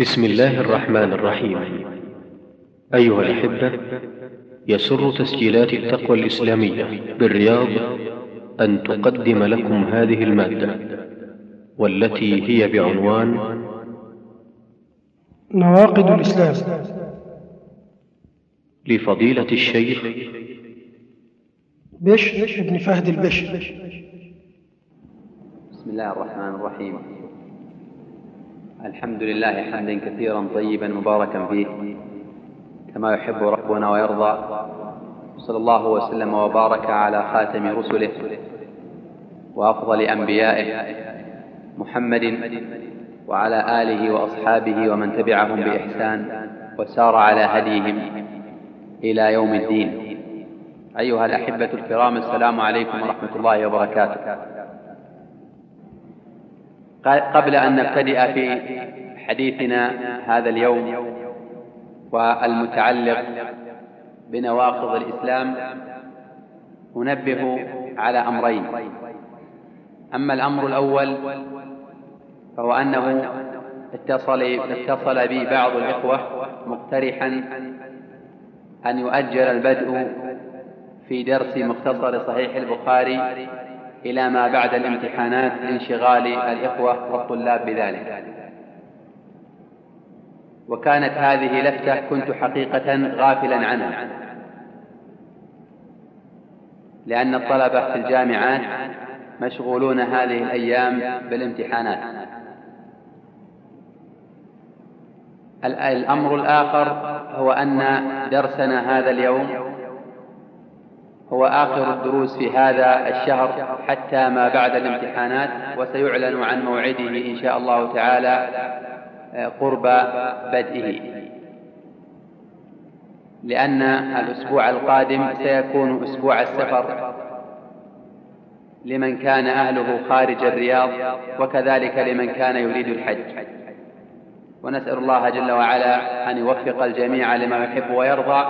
بسم الله الرحمن الرحيم. أيها الأحبة يسر تسجيلات التقوى الإسلامية بالرياض أن تقدم لكم هذه المادة والتي هي بعنوان نواقض الإسلام. لفضيلة الشيخ بشر بن فهد البشر. بسم الله الرحمن الرحيم. الحمد لله حمدا كثيرا طيبا مباركا فيه كما يحب ربنا ويرضى صلى الله وسلم وبارك على خاتم رسله وأفضل أنبيائه محمد وعلى آله وأصحابه ومن تبعهم بإحسان وسار على هديهم إلى يوم الدين. أيها الأحبة الكرام السلام عليكم ورحمة الله وبركاته. قبل أن نبتدئ في حديثنا هذا اليوم والمتعلق بنواقض الإسلام أنبه على أمرين. أما الأمر الأول فهو أنه اتصل اتصل بي بعض الإخوة مقترحا أن يؤجل البدء في درس مختصر صحيح البخاري إلى ما بعد الامتحانات لانشغال الإخوة والطلاب بذلك. وكانت هذه لفتة كنت حقيقة غافلا عنها. لأن الطلبة في الجامعات مشغولون هذه الأيام بالامتحانات. الأمر الآخر هو أن درسنا هذا اليوم هو آخر الدروس في هذا الشهر حتى ما بعد الامتحانات وسيعلن عن موعده إن شاء الله تعالى قرب بدئه. لأن الأسبوع القادم سيكون أسبوع السفر لمن كان أهله خارج الرياض وكذلك لمن كان يريد الحج. ونسأل الله جل وعلا أن يوفق الجميع لما يحب ويرضى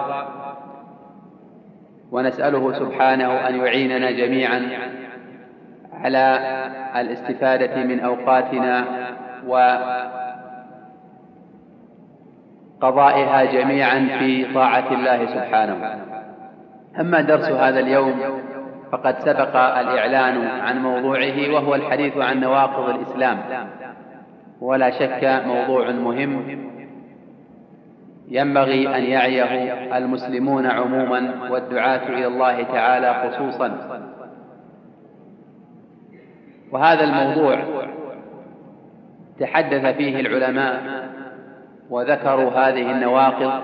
ونسأله سبحانه أن يعيننا جميعا على الاستفادة من أوقاتنا وقضائها جميعا في طاعة الله سبحانه. أما درس هذا اليوم فقد سبق الإعلان عن موضوعه وهو الحديث عن نواقض الإسلام. ولا شك موضوع مهم ينبغي أن يعيه المسلمون عموما والدعاة إلى الله تعالى خصوصا. وهذا الموضوع تحدث فيه العلماء وذكروا هذه النواقض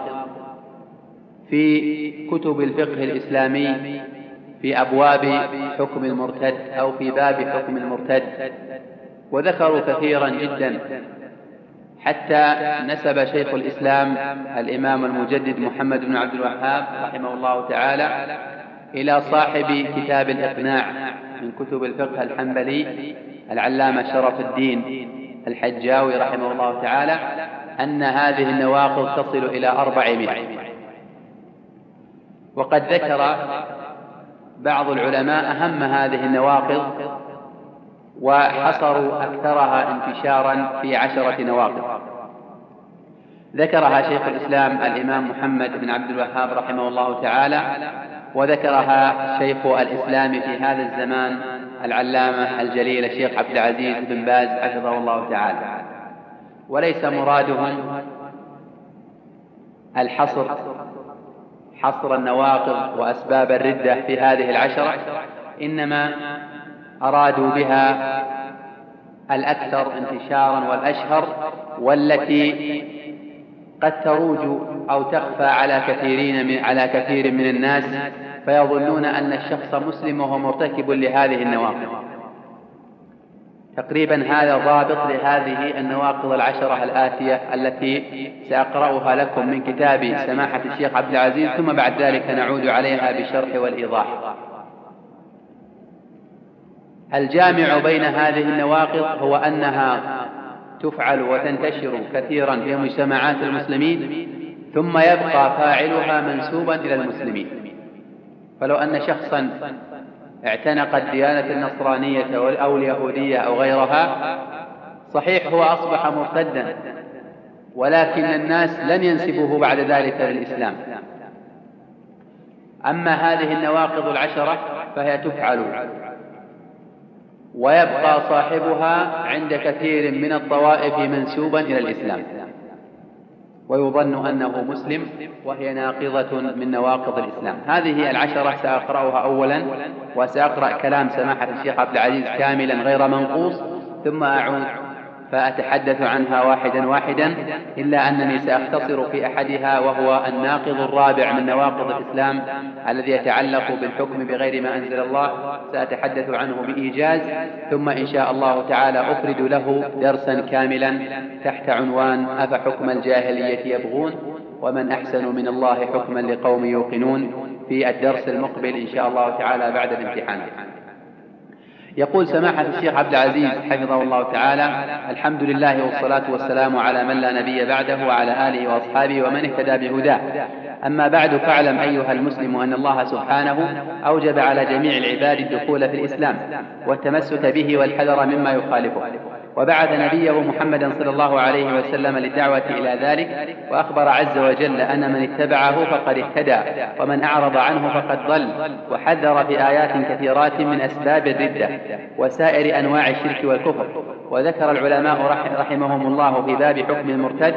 في كتب الفقه الإسلامي في أبواب حكم المرتد أو في باب حكم المرتد. وذكروا كثيرا جدا حتى نسب شيخ الإسلام الإمام المجدد محمد بن عبد الوهاب رحمه الله تعالى إلى صاحب كتاب الإقناع من كتب الفقه الحنبلي العلامة شرف الدين الحجاوي رحمه الله تعالى أن هذه النواقض تصل إلى أربعمائة. وقد ذكر بعض العلماء أهم هذه النواقض وحصروا أكثرها انتشارا في عشرة نواقض. ذكرها شيخ الإسلام الإمام محمد بن عبد الوهاب رحمه الله تعالى وذكرها شيخ الإسلام في هذا الزمان العلامة الجليل الشيخ عبد العزيز بن باز حفظه الله تعالى. وليس مرادهم الحصر حصر النواقض وأسباب الردة في هذه العشرة إنما أرادوا بها الأكثر انتشارا والأشهر والتي قد تروج أو تخفى على كثيرين من على كثير من الناس فيظنون أن الشخص مسلم وهو مرتكب لهذه النواقض. تقريبا هذا ضابط لهذه النواقض العشرة الآتية التي سأقرأها لكم من كتاب سماحة الشيخ عبد العزيز ثم بعد ذلك نعود عليها بالشرح والإيضاح. الجامع بين هذه النواقض هو أنها تفعل وتنتشر كثيرا في مجتمعات المسلمين ثم يبقى فاعلها منسوبا إلى المسلمين. فلو أن شخصا اعتنق الديانة النصرانية أو اليهودية أو غيرها صحيح هو أصبح مرتدا ولكن الناس لن ينسبوه بعد ذلك للإسلام. أما هذه النواقض العشرة فهي تفعل ويبقى صاحبها عند كثير من الطوائف منسوبا إلى الإسلام. ويظن أنه مسلم وهي ناقضة من نواقض الإسلام. هذه العشرة سأقرأها أولا وسأقرأ كلام سماحة الشيخ عبد العزيز كاملا غير منقوص ثم أعود فأتحدث عنها واحدا واحدا إلا أنني سأختصر في أحدها وهو الناقض الرابع من نواقض الإسلام الذي يتعلق بالحكم بغير ما أنزل الله. سأتحدث عنه بإيجاز ثم إن شاء الله تعالى أفرد له درسا كاملا تحت عنوان أفحكم الجاهلية يبغون؟ ومن أحسن من الله حكما لقوم يوقنون؟ في الدرس المقبل إن شاء الله تعالى بعد الامتحان. يقول سماحة الشيخ عبد العزيز حفظه الله تعالى الحمد لله والصلاة والسلام على من لا نبي بعده وعلى آله وأصحابه ومن اهتدى بهداه. أما بعد فاعلم أيها المسلم أن الله سبحانه أوجب على جميع العباد الدخول في الإسلام والتمسك به والحذر مما يخالفه. وبعث نبيه محمدا صلى الله عليه وسلم للدعوة إلى ذلك وأخبر عز وجل أن من اتبعه فقد اهتدى ومن أعرض عنه فقد ضل وحذر في آيات كثيرات من أسباب الردة وسائر أنواع الشرك والكفر. وذكر العلماء رحمهم الله في باب حكم المرتد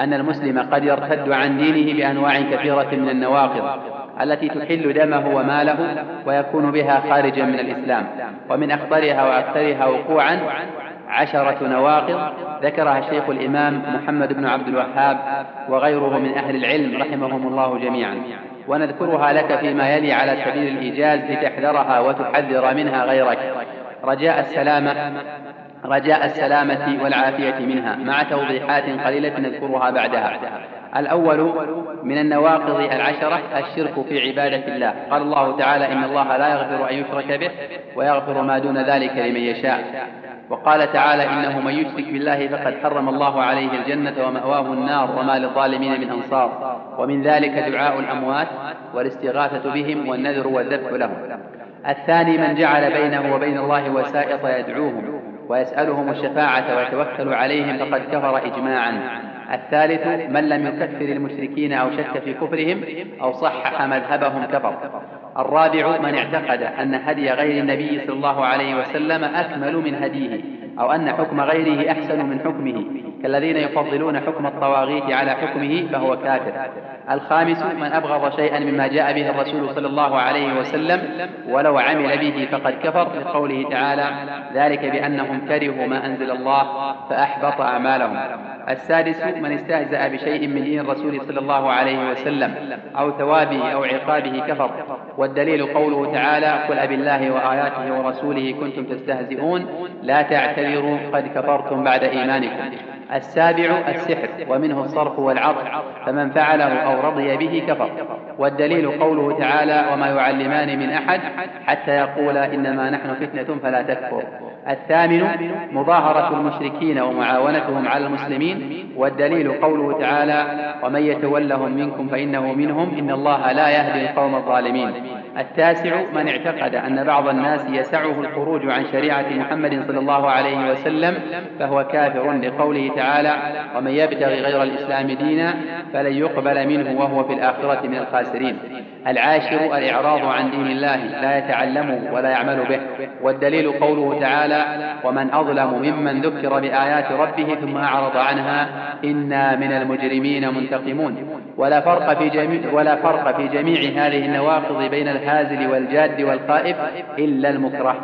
أن المسلم قد يرتد عن دينه بأنواع كثيرة من النواقض التي تحل دمه وماله ويكون بها خارجا من الإسلام ومن أخطرها وأكثرها وقوعا عشرة نواقض ذكرها الشيخ الإمام محمد بن عبد الوهاب وغيره من أهل العلم رحمهم الله جميعا. ونذكرها لك فيما يلي على سبيل الإيجاز لتحذرها وتحذر منها غيرك. رجاء السلامة رجاء السلامة والعافية منها مع توضيحات قليلة نذكرها بعدها. الأول من النواقض العشرة الشرك في عبادة الله. قال الله تعالى إن الله لا يغفر أن يشرك به ويغفر ما دون ذلك لمن يشاء. وقال تعالى إنه من يشرك بالله فقد حرم الله عليه الجنة ومأواه النار وما للظالمين من أنصار. ومن ذلك دعاء الأموات والاستغاثة بهم والنذر والذبح لهم. الثاني من جعل بينه وبين الله وسائط يدعوهم ويسألهم الشفاعة ويتوكل عليهم فقد كفر إجماعا. الثالث من لم يكفر المشركين أو شك في كفرهم أو صحح مذهبهم كفر. الرابع من اعتقد أن هدي غير النبي صلى الله عليه وسلم أكمل من هديه أو أن حكم غيره أحسن من حكمه. كالذين يفضلون حكم الطواغيت على حكمه فهو كافر. الخامس من أبغض شيئا مما جاء به الرسول صلى الله عليه وسلم ولو عمل به فقد كفر لقوله تعالى ذلك بأنهم كرهوا ما أنزل الله فأحبط أعمالهم. السادس من استهزأ بشيء من دين الرسول صلى الله عليه وسلم أو ثوابه أو عقابه كفر. والدليل قوله تعالى قل أب الله وآياته ورسوله كنتم تستهزئون لا تعتذروا قد كفرتم بعد إيمانكم. السابع السحر ومنه الصرف والعطف فمن فعله أو رضي به كفر. والدليل قوله تعالى وما يعلمان من أحد حتى يقولا إنما نحن فتنة فلا تكفر. الثامن مظاهرة المشركين ومعاونتهم على المسلمين. والدليل قوله تعالى ومن يتولهم منكم فإنه منهم إن الله لا يهدي القوم الظالمين. التاسع من اعتقد أن بعض الناس يسعه الخروج عن شريعة محمد صلى الله عليه وسلم فهو كافر لقوله تعالى ومن يبتغي غير الإسلام دينا فلن يقبل منه وهو في الآخرة من الخاسرين العاشر الإعراض عن دين الله لا يتعلمه ولا يعمل به. والدليل قوله تعالى ومن أظلم ممن ذكر بآيات ربه ثم أعرض عنها إنا من المجرمين منتقمون. ولا فرق في جميع ولا فرق في جميع هذه النواقض بين الهازل والجاد والخائف إلا المكره.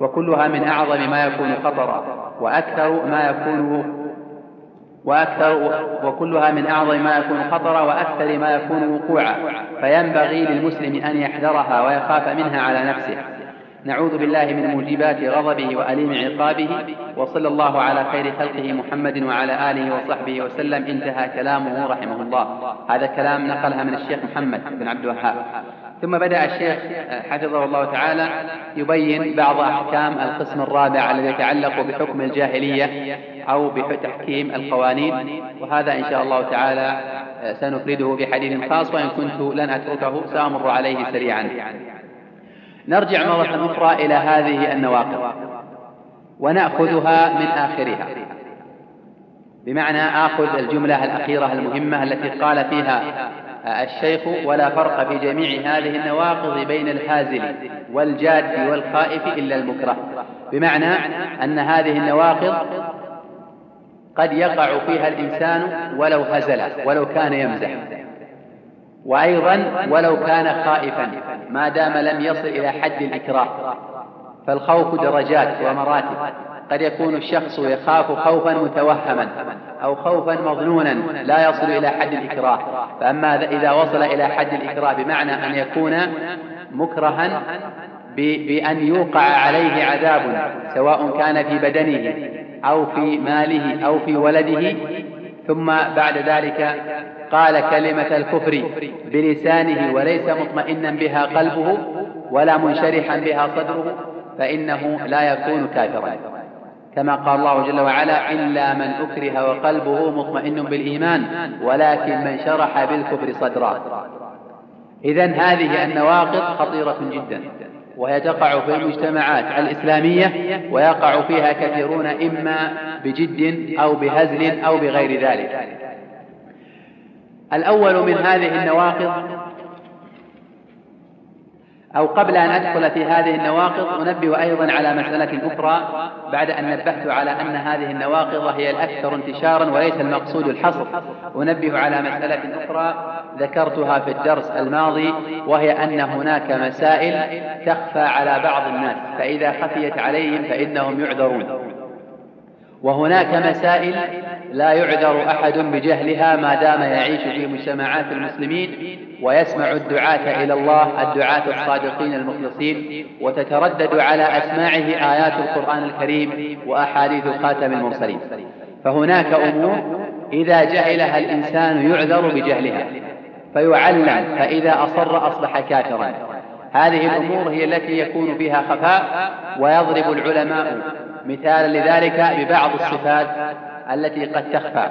وكلها من أعظم ما يكون خطرا وأكثر ما يكون وأكثر وكلها من أعظم ما يكون خطرا وأكثر ما يكون وقوعا. فينبغي للمسلم أن يحذرها ويخاف منها على نفسه. نعوذ بالله من موجبات غضبه وأليم عقابه. وصلى الله على خير خلقه محمد وعلى آله وصحبه وسلم. انتهى كلامه رحمه الله. هذا كلام نقلها من الشيخ محمد بن عبد الوهاب. ثم بدأ الشيخ حفظه الله تعالى يبين بعض أحكام القسم الرابع الذي يتعلق بحكم الجاهلية أو بتحكيم القوانين وهذا إن شاء الله تعالى سنفرده بحديث خاص وإن كنت لن أتركه سأمر عليه سريعا. نرجع مرة أخرى إلى هذه النواقض ونأخذها من آخرها. بمعنى آخذ الجملة الأخيرة المهمة التي قال فيها الشيخ ولا فرق في جميع هذه النواقض بين الهازل والجاد والخائف إلا المكره. بمعنى أن هذه النواقض قد يقع فيها الإنسان ولو هزل ولو كان يمزح. وأيضا ولو كان خائفا ما دام لم يصل إلى حد الإكراه. فالخوف درجات ومراتب. قد يكون الشخص يخاف خوفا متوهما أو خوفا مظنونا لا يصل إلى حد الإكراه. فأما إذا وصل إلى حد الإكراه بمعنى أن يكون مكرها بأن يوقع عليه عذاب سواء كان في بدنه أو في ماله أو في ولده. ثم بعد ذلك قال كلمة الكفر بلسانه وليس مطمئنا بها قلبه ولا منشرحا بها صدره فإنه لا يكون كافرا. كما قال الله جل وعلا إلا من أكره وقلبه مطمئن بالإيمان ولكن من شرح بالكفر صدرا. إذا هذه النواقض خطيرة جدا وهي تقع في المجتمعات الإسلامية ويقع فيها كثيرون إما بجد أو بهزل أو بغير ذلك. الأول من هذه النواقض أو قبل أن أدخل في هذه النواقض أنبه أيضا على مسألة أخرى بعد أن نبهت على أن هذه النواقض هي الأكثر انتشارا وليس المقصود الحصر. أنبه على مسألة أخرى ذكرتها في الدرس الماضي وهي أن هناك مسائل تخفى على بعض الناس فإذا خفيت عليهم فإنهم يعذرون. وهناك مسائل لا يعذر أحد بجهلها ما دام يعيش في مجتمعات المسلمين ويسمع الدعاة إلى الله الدعاة الصادقين المخلصين وتتردد على أسماعه آيات القرآن الكريم وأحاديث خاتم المرسلين. فهناك أمور إذا جهلها الإنسان يعذر بجهلها فيعلم فإذا أصر أصبح كافرا. هذه الأمور هي التي يكون فيها خفاء ويضرب العلماء مثالا لذلك ببعض الصفات التي قد تخفى.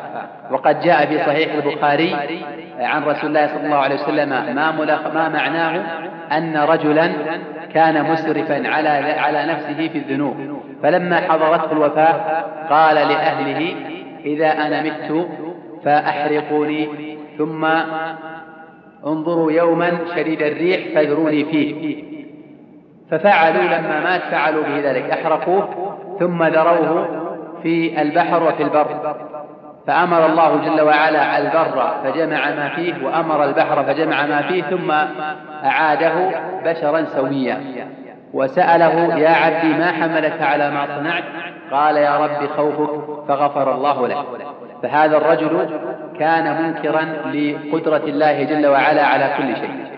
وقد جاء في صحيح البخاري عن رسول الله صلى الله عليه وسلم ما, ما معناه أن رجلا كان مسرفا على على نفسه في الذنوب. فلما حضرته الوفاة قال لأهله إذا أنا مت فأحرقوني ثم انظروا يوما شديد الريح فاذروني فيه. ففعلوا لما مات فعلوا به ذلك أحرقوه ثم ذروه في البحر وفي البر. فأمر الله جل وعلا البر فجمع ما فيه وأمر البحر فجمع ما فيه ثم أعاده بشرا سويا وسأله يا عبدي ما حملك على ما صنعت؟ قال يا رب خوفك فغفر الله له فهذا الرجل كان منكرا لقدرة الله جل وعلا على كل شيء.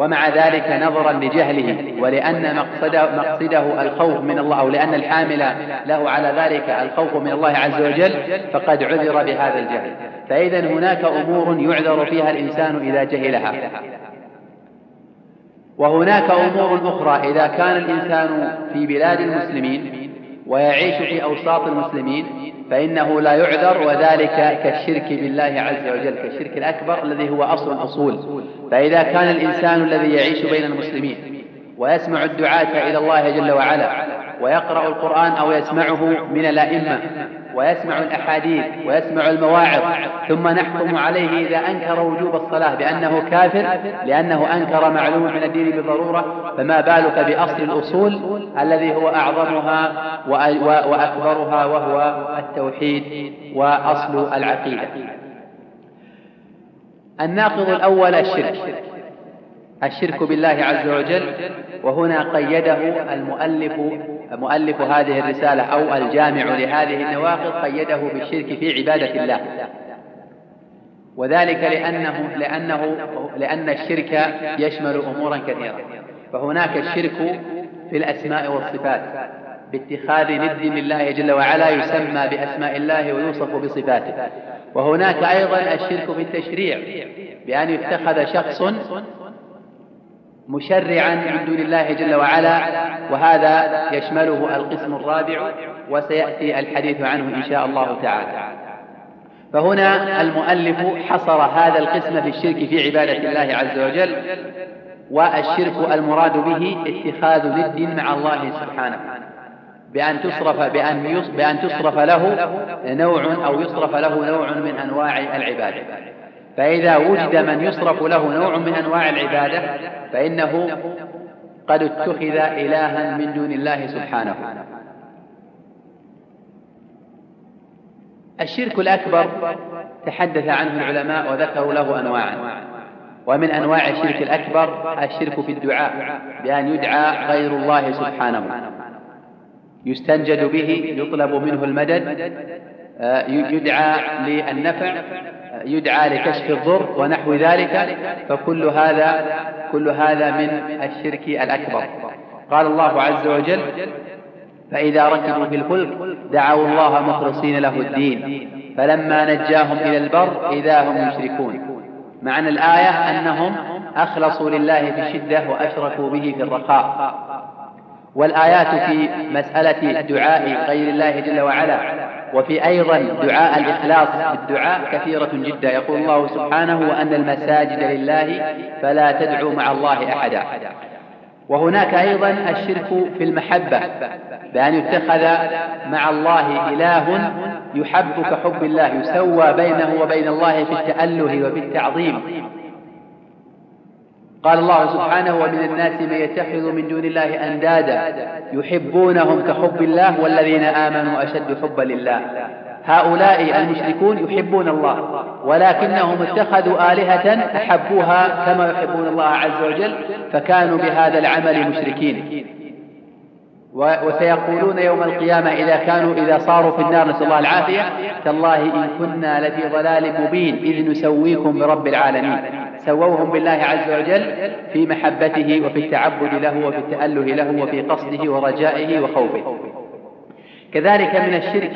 ومع ذلك نظرا لجهله ولأن مقصده, مقصده الخوف من الله أو لأن الحامل له على ذلك الخوف من الله عز وجل فقد عذر بهذا الجهل. فإذا هناك أمور يعذر فيها الإنسان إذا جهلها. وهناك أمور أخرى إذا كان الإنسان في بلاد المسلمين ويعيش في أوساط المسلمين فإنه لا يعذر وذلك كالشرك بالله عز وجل كالشرك الأكبر الذي هو أصل الأصول فإذا كان الإنسان الذي يعيش بين المسلمين ويسمع الدعاة إلى الله جل وعلا ويقرأ القرآن أو يسمعه من الأئمة ويسمع الأحاديث ويسمع المواعظ ثم نحكم عليه إذا أنكر وجوب الصلاة بأنه كافر لأنه أنكر معلوم من الدين بضرورة فما بالك بأصل الأصول الذي هو أعظمها وأكبرها وهو التوحيد وأصل العقيدة. الناقض الأول الشرك. الشرك بالله عز وجل. وهنا قيده المؤلف مؤلف هذه الرسالة أو الجامع لهذه النواقض قيده بالشرك في عبادة الله. وذلك لأنه لأنه لأن الشرك يشمل أمورا كثيرة. فهناك الشرك في الأسماء والصفات. باتخاذ ند لله جل وعلا يسمى بأسماء الله ويوصف بصفاته. وهناك أيضا الشرك في التشريع بأن يتخذ شخص مشرعا من دون الله جل وعلا وهذا يشمله القسم الرابع وسيأتي الحديث عنه إن شاء الله تعالى. فهنا المؤلف حصر هذا القسم في الشرك في عبادة الله عز وجل والشرك المراد به اتخاذ ند مع الله سبحانه. بأن تصرف بأن بأن تصرف له نوع أو يصرف له نوع من أنواع العبادة. فإذا وجد من يصرف له نوع من أنواع العبادة فإنه قد اتخذ إلها من دون الله سبحانه. الشرك الأكبر تحدث عنه العلماء وذكروا له أنواعا. ومن أنواع الشرك الأكبر الشرك في الدعاء بأن يدعى غير الله سبحانه. يستنجد به يطلب منه المدد آه، يدعى للنفع يدعى لكشف الضر ونحو ذلك فكل هذا كل هذا من الشرك الأكبر. قال الله عز وجل فإذا ركبوا في الفلك دعوا الله مخلصين له الدين فلما نجاهم إلى البر إذا هم يشركون. معنى الآية أنهم أخلصوا لله في الشدة وأشركوا به في الرخاء. والآيات في مسألة دعاء غير الله جل وعلا. وفي أيضا دعاء الإخلاص في الدعاء كثيرة جدا. يقول الله سبحانه وأن المساجد لله فلا تدعوا مع الله أحدا. وهناك أيضا الشرك في المحبة بأن يتخذ مع الله إله يحب كحب الله يسوى بينه وبين الله في التأله وفي التعظيم. قال الله سبحانه ومن الناس من يتخذ من دون الله أندادا يحبونهم كحب الله والذين آمنوا أشد حبا لله. هؤلاء المشركون يحبون الله ولكنهم اتخذوا آلهة أحبوها كما يحبون الله عز وجل فكانوا بهذا العمل مشركين. وسيقولون يوم القيامة إذا كانوا إذا صاروا في النار نسأل الله العافية. تالله إن كنا لفي ضلال مبين إذ نسويكم برب العالمين. سووهم بالله عز وجل في محبته وفي التعبد له وفي التأله له وفي قصده ورجائه وخوفه. كذلك من الشرك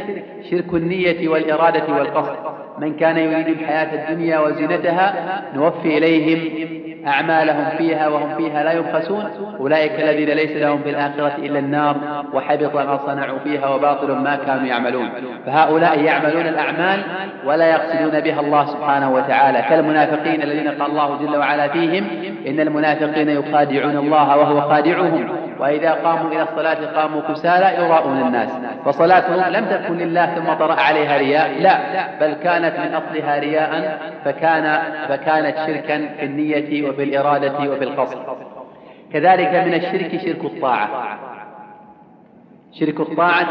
شرك النية والإرادة والقصد. من كان يريد الحياة الدنيا وزينتها نوفي إليهم أعمالهم فيها وهم فيها لا يبخسون. أولئك الذين ليس لهم في الآخرة إلا النار وحبط ما صنعوا فيها وباطل ما كانوا يعملون. فهؤلاء يعملون الأعمال ولا يقصدون بها الله سبحانه وتعالى. كالمنافقين الذين قال الله جل وعلا فيهم إن المنافقين يخادعون الله وهو خادعهم. وإذا قاموا إلى الصلاة قاموا كسالى يراءون الناس. فصلاتهم لم تكن لله ثم طرأ عليها رياء. لا بل كانت من أصلها رياء فكان فكانت شركا في النية وفي الإرادة وفي القصد كذلك من الشرك شرك الطاعة. شرك الطاعة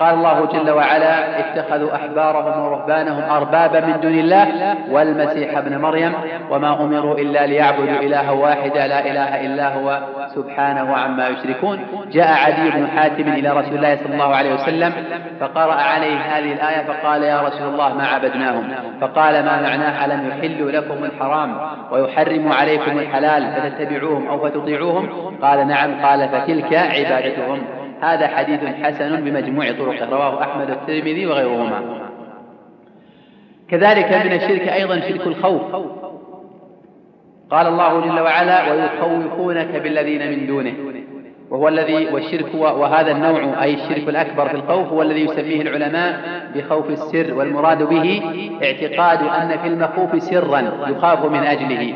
قال الله جل وعلا اتخذوا أحبارهم ورهبانهم أربابا من دون الله والمسيح ابن مريم وما أمروا إلا ليعبدوا إلها واحدا لا إله إلا هو. سبحانه عما يشركون. جاء عدي بن حاتم إلى رسول الله صلى الله عليه وسلم فقرأ عليه هذه الآية فقال يا رسول الله ما عبدناهم؟ فقال ما معناه ألم يحلوا لكم الحرام ويحرموا عليكم الحلال فتتبعوهم أو فتطيعوهم؟ قال نعم. قال فتلك عبادتهم. هذا حديث حسن بمجموع طرقه رواه أحمد والترمذي وغيرهما. كذلك من الشرك أيضا شرك الخوف. قال الله جل وعلا ويخوفونك بالذين من دونه. وهو الذي والشرك وهذا النوع أي الشرك الأكبر في الخوف هو الذي يسميه العلماء بخوف السر والمراد به اعتقاد أن في المخوف سرا يخاف من أجله.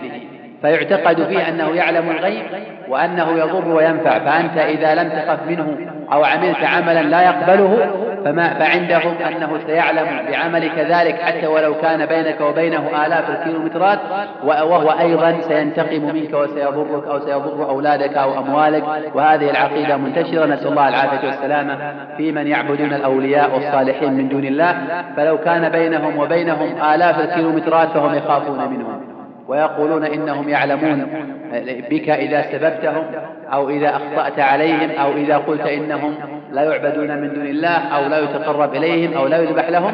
فيعتقد فيه أنه يعلم الغيب وأنه يضر وينفع فأنت إذا لم تخف منه أو عملت عملا لا يقبله فما فعندهم أنه سيعلم بعملك ذلك حتى ولو كان بينك وبينه آلاف الكيلومترات وهو أيضا سينتقم منك وسيضرك أو سيضر أولادك أو أموالك. وهذه العقيدة منتشرة نسأل الله العافية والسلامة في من يعبدون الأولياء والصالحين من دون الله. فلو كان بينهم وبينهم آلاف الكيلومترات فهم يخافون منهم. ويقولون إنهم يعلمون بك إذا سببتهم أو إذا أخطأت عليهم أو إذا قلت إنهم لا يعبدون من دون الله أو لا يتقرب إليهم أو لا يذبح لهم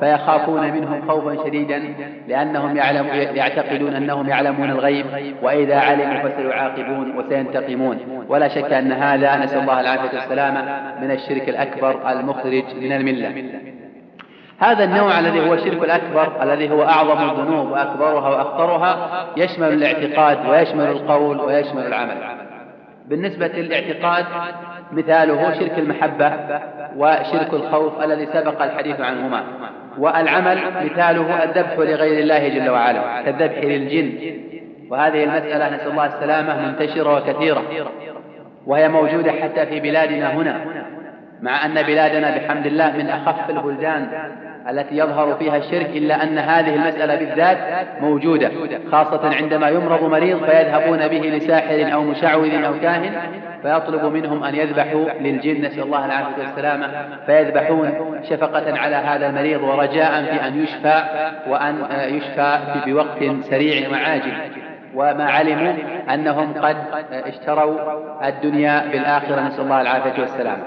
فيخافون منهم خوفا شديدا لأنهم يعلم يعتقدون أنهم يعلمون الغيب وإذا علموا فسيعاقبون وسينتقمون. ولا شك أن هذا نسأل الله العافية والسلامة من الشرك الأكبر المخرج من الملة. هذا النوع الذي هو الشرك الأكبر. الذي هو أعظم الذنوب وأكبرها وأخطرها يشمل الاعتقاد ويشمل القول ويشمل العمل. بالنسبة للاعتقاد مثاله شرك المحبة وشرك الخوف الذي سبق الحديث عنهما. والعمل مثاله الذبح لغير الله جل وعلا كالذبح للجن. وهذه المسألة نسأل الله السلامة منتشرة وكثيرة. وهي موجودة حتى في بلادنا هنا مع أن بلادنا بحمد الله من أخف البلدان. التي يظهر فيها الشرك إلا أن هذه المسألة بالذات موجودة خاصة عندما يمرض مريض فيذهبون به لساحر أو مشعوذ أو كاهن فيطلب منهم أن يذبحوا للجن نسأل الله العافية والسلامة فيذبحون شفقة على هذا المريض ورجاء في أن يشفى وأن يشفى بوقت سريع وعاجل. وما علموا أنهم قد اشتروا الدنيا بالآخرة نسأل الله العافية والسلامة.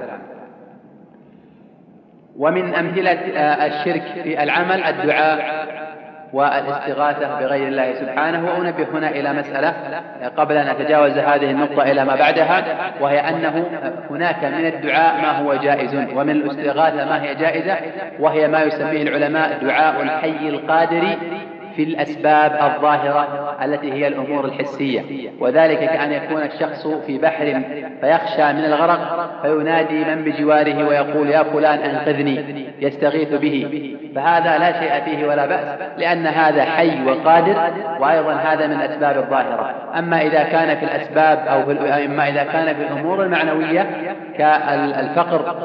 ومن أمثلة الشرك في العمل الدعاء والاستغاثة بغير الله سبحانه. وأنبه هنا إلى مسألة قبل أن أتجاوز هذه النقطة إلى ما بعدها وهي أنه هناك من الدعاء ما هو جائز ومن الاستغاثة ما هي جائزة وهي ما يسميه العلماء دعاء الحي القادر في الأسباب الظاهرة. التي هي الأمور الحسية. وذلك كأن يكون الشخص في بحر فيخشى من الغرق فينادي من بجواره ويقول يا فلان أنقذني. يستغيث به. فهذا لا شيء فيه ولا بأس لأن هذا حي وقادر وأيضا هذا من الأسباب الظاهرة. أما إذا كان في الأسباب أو في أما إذا كان في الأمور المعنوية كالفقر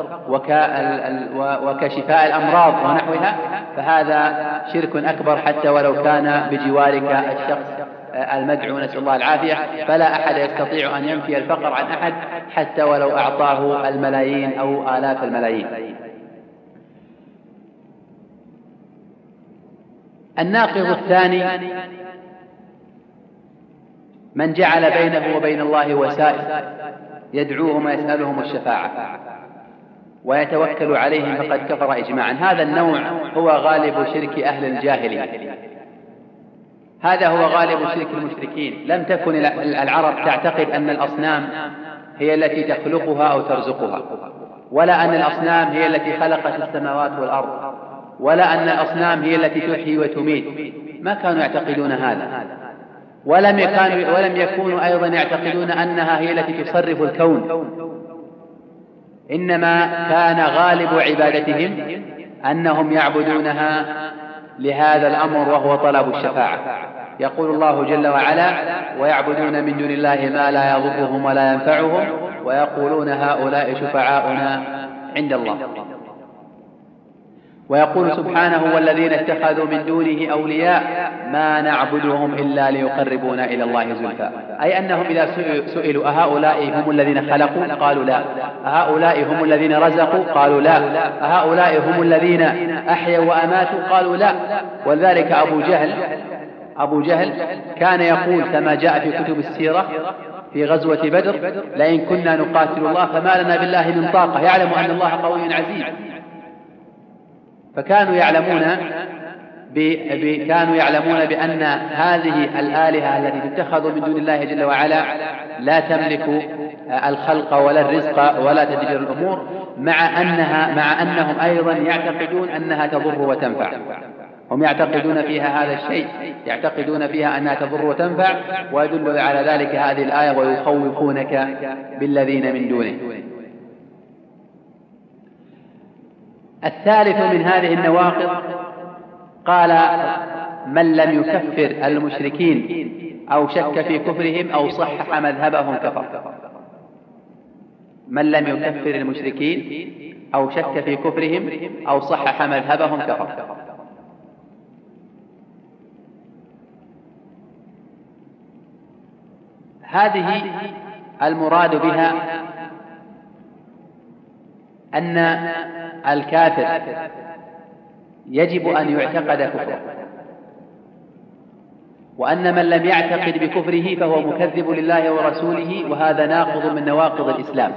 وكشفاء الأمراض ونحوها فهذا شرك أكبر حتى ولو كان بجوارك الشخص. المدعو نسأل الله العافية. فلا أحد يستطيع أن ينفي الفقر عن أحد حتى ولو أعطاه الملايين أو آلاف الملايين. الناقض الثاني من جعل بينه وبين الله وسائل يدعوهم ويسألهم الشفاعة ويتوكل عليهم فقد كفر إجماعا. هذا النوع هو غالب شرك أهل الجاهلية. هذا هو غالب شرك المشركين. لم تكن العرب تعتقد أن الأصنام هي التي تخلقها أو ترزقها. ولا أن الأصنام هي التي خلقت السماوات والأرض. ولا أن الأصنام هي التي تحيي وتميت. ما كانوا يعتقدون هذا. ولم يكانوا ولم يكونوا أيضا يعتقدون أنها هي التي تصرف الكون. إنما كان غالب عبادتهم أنهم يعبدونها لهذا الأمر وهو طلب الشفاعة. يقول الله جل وعلا ويعبدون من دون الله ما لا يضرهم ولا ينفعهم ويقولون هؤلاء شفعاؤنا عند الله. ويقول سبحانه والذين اتخذوا من دونه أولياء ما نعبدهم إلا ليقربونا إلى الله زلفى. أي أنهم إذا سئلوا أهؤلاء هم الذين خلقوا؟ قالوا لا. أهؤلاء هم الذين رزقوا؟ قالوا لا. أهؤلاء هم الذين أحيوا وأماتوا؟ قالوا لا. ولذلك أبو جهل. أبو جهل كان يقول كما جاء في كتب السيرة في غزوة بدر لئن كنا نقاتل الله فما لنا بالله من طاقة. يعلم أن الله قوي عزيز. فكانوا يعلمون كانوا يعلمون بأن هذه الآلهة التي تتخذ من دون الله جل وعلا لا تملك الخلق ولا الرزق ولا تدبير الأمور مع أنها مع أنهم أيضا يعتقدون أنها تضر وتنفع. هم يعتقدون فيها هذا الشيء يعتقدون فيها أنها تضر وتنفع ويدل على ذلك هذه الآية ويخوفونك بالذين من دونه. الثالث من هذه النواقض قال من لم يكفر المشركين أو شك في كفرهم أو صحح مذهبهم كفر من لم يكفر المشركين أو شك في كفرهم أو صحح مذهبهم كفر هذه المراد بها أن الكافر يجب أن يعتقد كفره. وأن من لم يعتقد بكفره فهو مكذب لله ورسوله وهذا ناقض من نواقض الإسلام.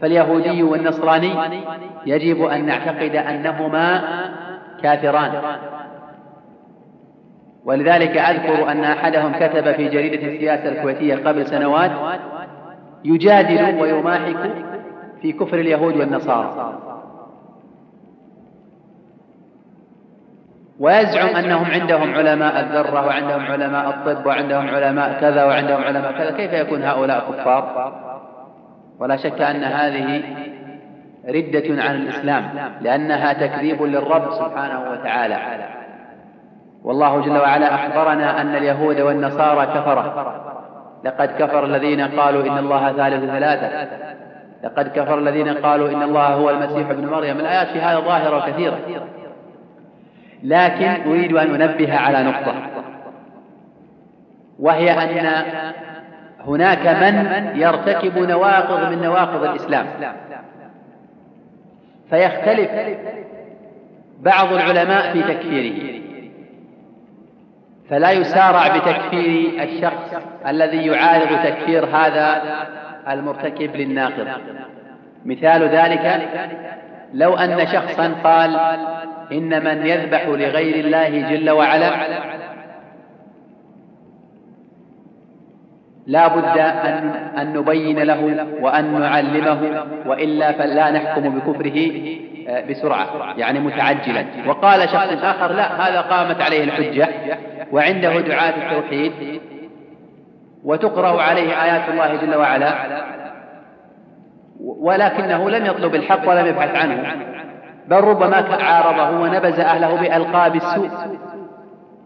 فاليهودي والنصراني يجب أن نعتقد أنهما كافران. ولذلك أذكر أن أحدهم كتب في جريدة السياسة الكويتية قبل سنوات يجادل ويماحك في كفر اليهود والنصارى. ويزعم أنهم عندهم علماء الذرة وعندهم علماء الطب وعندهم علماء كذا وعندهم علماء كذا. كيف يكون هؤلاء كفار؟ ولا شك أن هذه ردة عن الإسلام لأنها تكذيب للرب سبحانه وتعالى. والله جل وعلا أخبرنا أن اليهود والنصارى كفرة. لقد كفر الذين قالوا إن الله ثالث ثلاثة. لقد كفر الذين قالوا إن الله هو المسيح ابن مريم. الآيات في هذا ظاهرة وكثيرة لكن أريد أن أنبه على نقطة. وهي أن هناك من يرتكب نواقض من نواقض الإسلام. فيختلف بعض العلماء في تكفيره. فلا يسارع بتكفير الشخص الذي يعارض تكفير هذا المرتكب للناقض. مثال ذلك لو أن شخصا قال إن من يذبح لغير الله جل وعلا لا بد أن, أن نبين له وأن نعلمه وإلا فلا نحكم بكفره آه، بسرعة يعني متعجلا. وقال شخص آخر لا هذا قامت عليه الحجة وعنده دعاة التوحيد. وتقرأ عليه آيات الله جل وعلا ولكنه لم يطلب الحق ولم يبحث عنه بل ربما عارضه ونبز أهله بألقاب السوء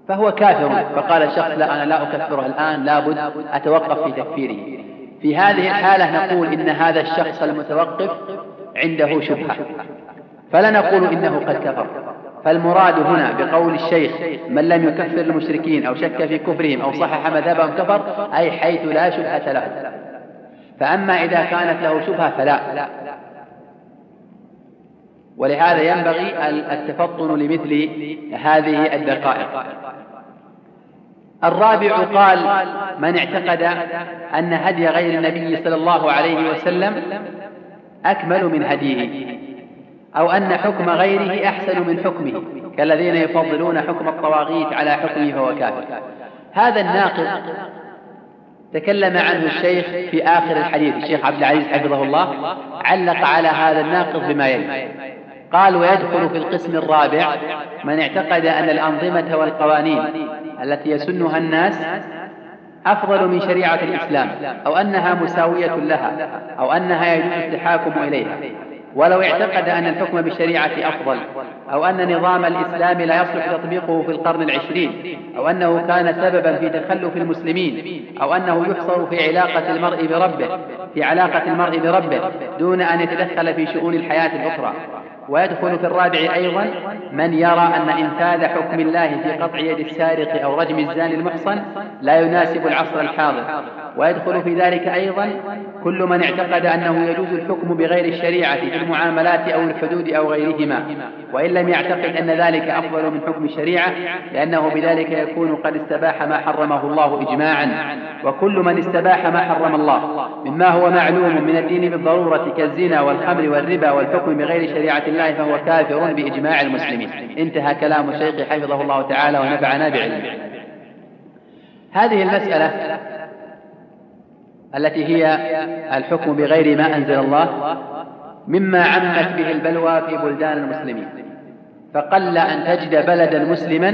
فهو كافر. فقال الشخص لا أنا لا أكفره الآن لابد أتوقف في تكفيره في هذه الحالة نقول إن هذا الشخص المتوقف عنده شبهة فلا نقول إنه قد كفر. فالمراد هنا بقول الشيخ من لم يكفر المشركين أو شك في كفرهم أو صحح مذهبهم كفر أي حيث لا شبهة له. فأما إذا كانت له شبهة فلا. ولهذا ينبغي التفطن لمثل هذه الدقائق. الرابع قال من اعتقد أن هدي غير النبي صلى الله عليه وسلم أكمل من هديه. أو أن حكم غيره أحسن من حكمه كالذين يفضلون حكم الطواغيت على حكمه فهو كافر. هذا الناقض تكلم عنه الشيخ في آخر الحديث الشيخ عبد العزيز حفظه الله علق على هذا الناقض بما يلي. قال ويدخل في القسم الرابع من اعتقد أن الأنظمة والقوانين التي يسنها الناس أفضل من شريعة الإسلام أو أنها مساوية لها أو أنها يجوز التحاكم إليها. ولو اعتقد أن الحكم بالشريعة أفضل أو أن نظام الإسلام لا يصلح تطبيقه في القرن العشرين أو أنه كان سببا في تخلف المسلمين أو أنه يحصر في علاقة المرء بربه في علاقة المرء بربه دون أن يتدخل في شؤون الحياة الأخرى. ويدخل في الرابع أيضا من يرى أن إنفاذ حكم الله في قطع يد السارق أو رجم الزاني المحصن لا يناسب العصر الحاضر. ويدخل في ذلك أيضا كل من اعتقد أنه يجوز الحكم بغير الشريعة في المعاملات أو الحدود أو غيرهما. وإن لم يعتقد أن ذلك أفضل من حكم الشريعة لأنه بذلك يكون قد استباح ما حرمه الله إجماعا. وكل من استباح ما حرم الله مما هو معلوم من الدين بالضرورة كالزنا والخمر والربا والحكم بغير شريعة الله فهو كافر بإجماع المسلمين. انتهى كلام الشيخ حفظه الله تعالى ونفعنا بعلمه هذه المسألة التي هي الحكم بغير ما أنزل الله مما عمت به البلوى في بلدان المسلمين. فقل أن تجد بلدا مسلما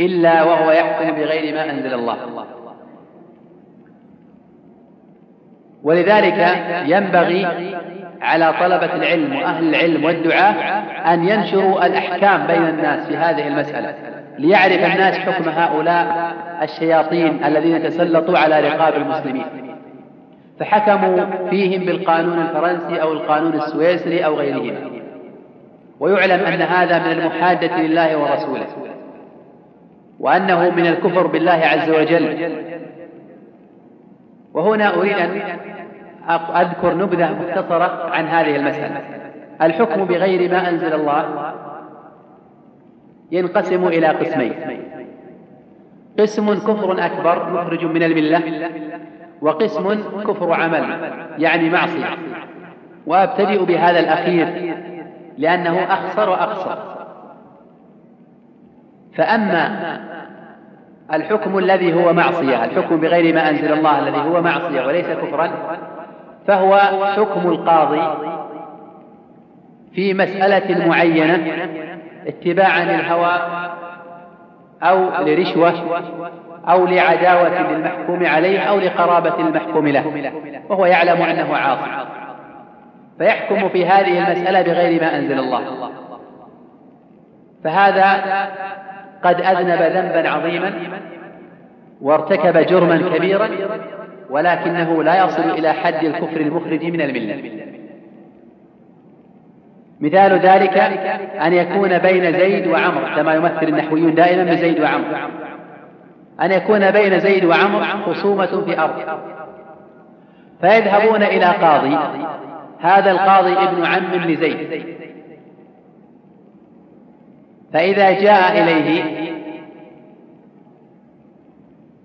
إلا وهو يحكم بغير ما أنزل الله. ولذلك ينبغي على طلبة العلم وأهل العلم والدعاة أن ينشروا الأحكام بين الناس في هذه المسألة. ليعرف الناس حكم هؤلاء الشياطين الذين تسلطوا على رقاب المسلمين. فحكموا فيهم بالقانون الفرنسي أو القانون السويسري أو غيرهما. ويعلم أن هذا من المحادة لله ورسوله. وأنه من الكفر بالله عز وجل. وهنا أريد أن أذكر نبذة مختصرة عن هذه المسألة. الحكم بغير ما أنزل الله ينقسم إلى قسمين. قسم كفر أكبر مخرج من الملة وقسم كفر عمل يعني معصية. وأبتدئ بهذا الأخير لأنه أخصر وأقصر فأما الحكم الذي هو معصية الحكم بغير ما أنزل الله الذي هو معصية وليس كفرا. فهو حكم القاضي في مسألة معينة اتباعا للهوى أو لرشوة أو لعداوة للمحكوم عليه أو لقرابة المحكوم له وهو يعلم أنه عاصي. فيحكم في هذه المسألة بغير ما أنزل الله. فهذا قد أذنب ذنبا عظيما وارتكب جرما كبيرا ولكنه لا يصل إلى حد الكفر المخرج من الملة. مثال ذلك أن يكون بين زيد وعمر كما يمثل النحويون دائما بزيد وعمر أن يكون بين زيد وعمر خصومة في أرض. فيذهبون إلى قاضي هذا القاضي ابن عم لزيد. فإذا جاء إليه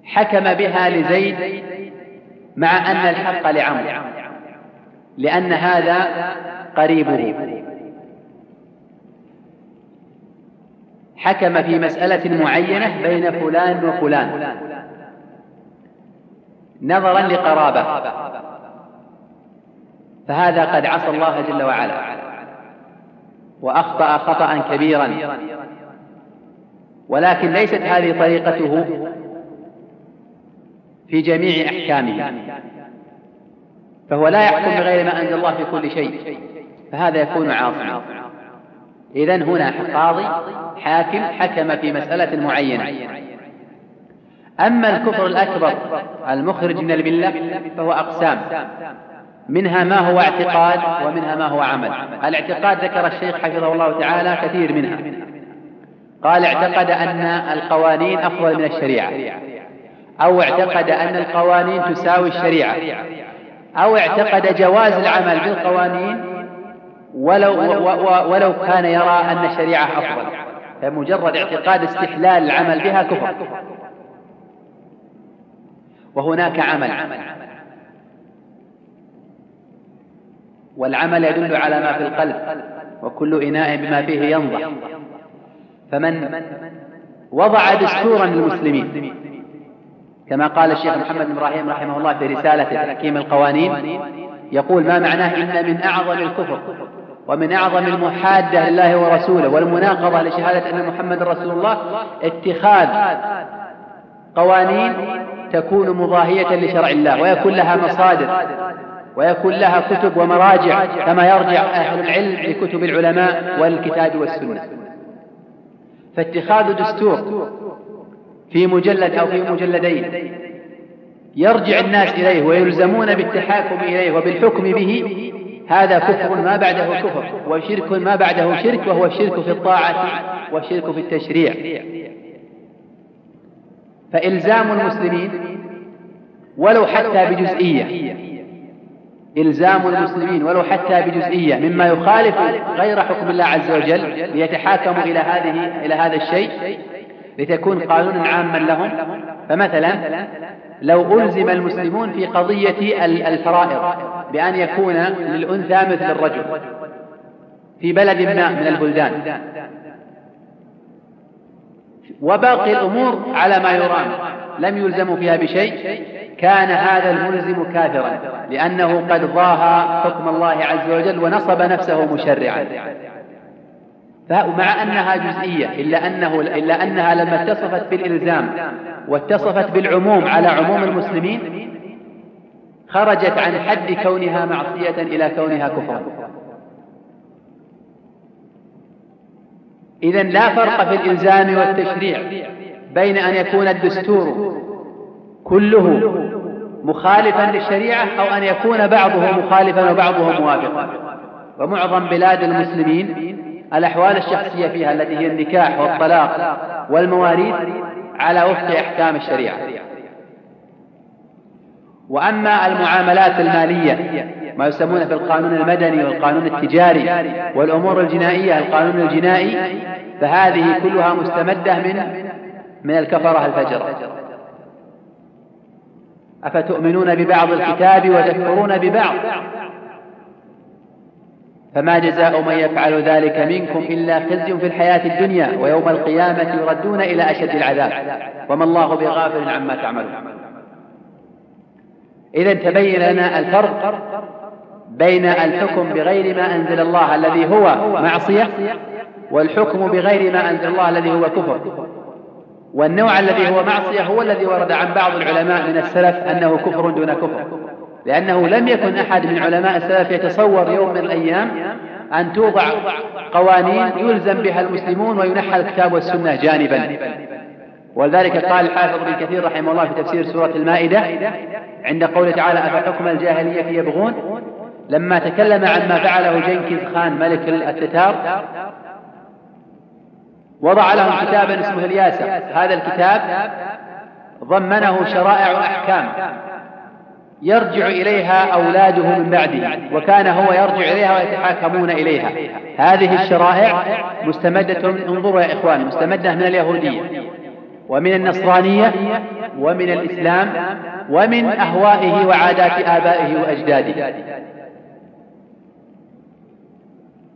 حكم بها لزيد مع أن الحق لعمر لأن هذا قريبه. حكم في مسألة معينة بين فلان وفلان نظرا لقرابة فهذا قد عصى الله جل وعلا. وأخطأ خطأ كبيرا. ولكن ليست هذه طريقته في جميع أحكامه. فهو لا يحكم بغير ما أنزل الله في كل شيء. فهذا يكون عاصما إذا هنا قاضي حاكم حكم في مسألة معينة. أما الكفر الأكبر المخرج من الملة فهو أقسام. منها ما هو اعتقاد ومنها ما هو عمل. الاعتقاد ذكر الشيخ حفظه الله تعالى كثير منها. قال اعتقد أن القوانين أفضل من الشريعة. أو اعتقد أن القوانين تساوي الشريعة. أو اعتقد جواز العمل بالقوانين ولو ولو كان يرى أن الشريعة أفضل. فمجرد اعتقاد استحلال العمل بها كفر. وهناك عمل. والعمل يدل على ما في القلب وكل إناء بما فيه ينضح. فمن وضع دستورا للمسلمين كما قال الشيخ محمد بن إبراهيم رحمه الله في رسالة تحكيم القوانين يقول ما معناه إن من أعظم الكفر ومن أعظم المحادة لله ورسوله والمناقضة لشهادة أن محمد رسول الله اتخاذ قوانين تكون مضاهية لشرع الله ويكون لها مصادر ويكون لها كتب ومراجع كما يرجع أهل العلم لكتب العلماء والكتاب والسنة. فاتخاذ دستور في مجلد أو في مجلدين يرجع الناس إليه ويلزمون بالتحاكم إليه وبالحكم به. هذا كفر ما بعده كفر وشرك ما بعده شرك وهو الشرك في الطاعة والشرك في التشريع. فإلزام المسلمين ولو حتى بجزئية إلزام المسلمين ولو حتى بجزئية مما يخالف غير حكم الله عز وجل ليتحاكموا إلى هذه إلى هذا الشيء لتكون قانونا عاما لهم. فمثلا لو ألزم المسلمون في قضية الفرائض بأن يكون للأنثى مثل الرجل في بلد ما من البلدان. وباقي الأمور على ما يرام. لم يلزموا فيها بشيء. كان هذا الملزم كافرا لأنه قد ضاهى حكم الله عز وجل ونصب نفسه مشرعا. مع أنها جزئية إلا أنه إلا أنها لما اتصفت بالإلزام واتصفت بالعموم على عموم المسلمين خرجت عن حد كونها معصية إلى كونها كفرا. إذا لا فرق في الإلزام والتشريع بين أن يكون الدستور كله مخالفا للشريعة أو أن يكون بعضه مخالفا وبعضه موافقا. ومعظم بلاد المسلمين الأحوال الشخصية فيها التي هي النكاح والطلاق والمواريث على وفق أحكام الشريعة. وأما المعاملات المالية ما يسمون في القانون المدني والقانون التجاري والأمور الجنائية القانون الجنائي فهذه كلها مستمدة من من الكفرة الفجرة. أفتؤمنون ببعض الكتاب وتكفرون ببعض؟ فما جزاء من يفعل ذلك منكم إلا خزي في الحياة الدنيا ويوم القيامة يردون إلى أشد العذاب. وما الله بغافل عما تعملون. إذا تبين لنا الفرق بين الحكم بغير ما أنزل الله الذي هو معصية والحكم بغير ما أنزل الله الذي هو كفر. والنوع الذي هو معصية هو الذي ورد عن بعض العلماء من السلف أنه كفر دون كفر. لأنه لم يكن أحد من علماء السلف يتصور يوم من الأيام أن توضع قوانين يلزم بها المسلمون وينحى الكتاب والسنة جانبا. ولذلك قال الحافظ ابن كثير رحمه الله في تفسير سورة المائدة عند قوله تعالى أفحكم الجاهلية يبغون؟ لما تكلم عن ما فعله جنكيز خان ملك التتار وضع لهم كتابا اسمه الياسر. هذا الكتاب ضمنه شرائع وأحكام. يرجع إليها أولاده من بعده وكان هو يرجع إليها ويتحاكمون إليها. هذه الشرائع مستمدة انظروا يا إخوان مستمدة من اليهودية ومن النصرانية ومن الإسلام ومن أهوائه وعادات آبائه وأجداده.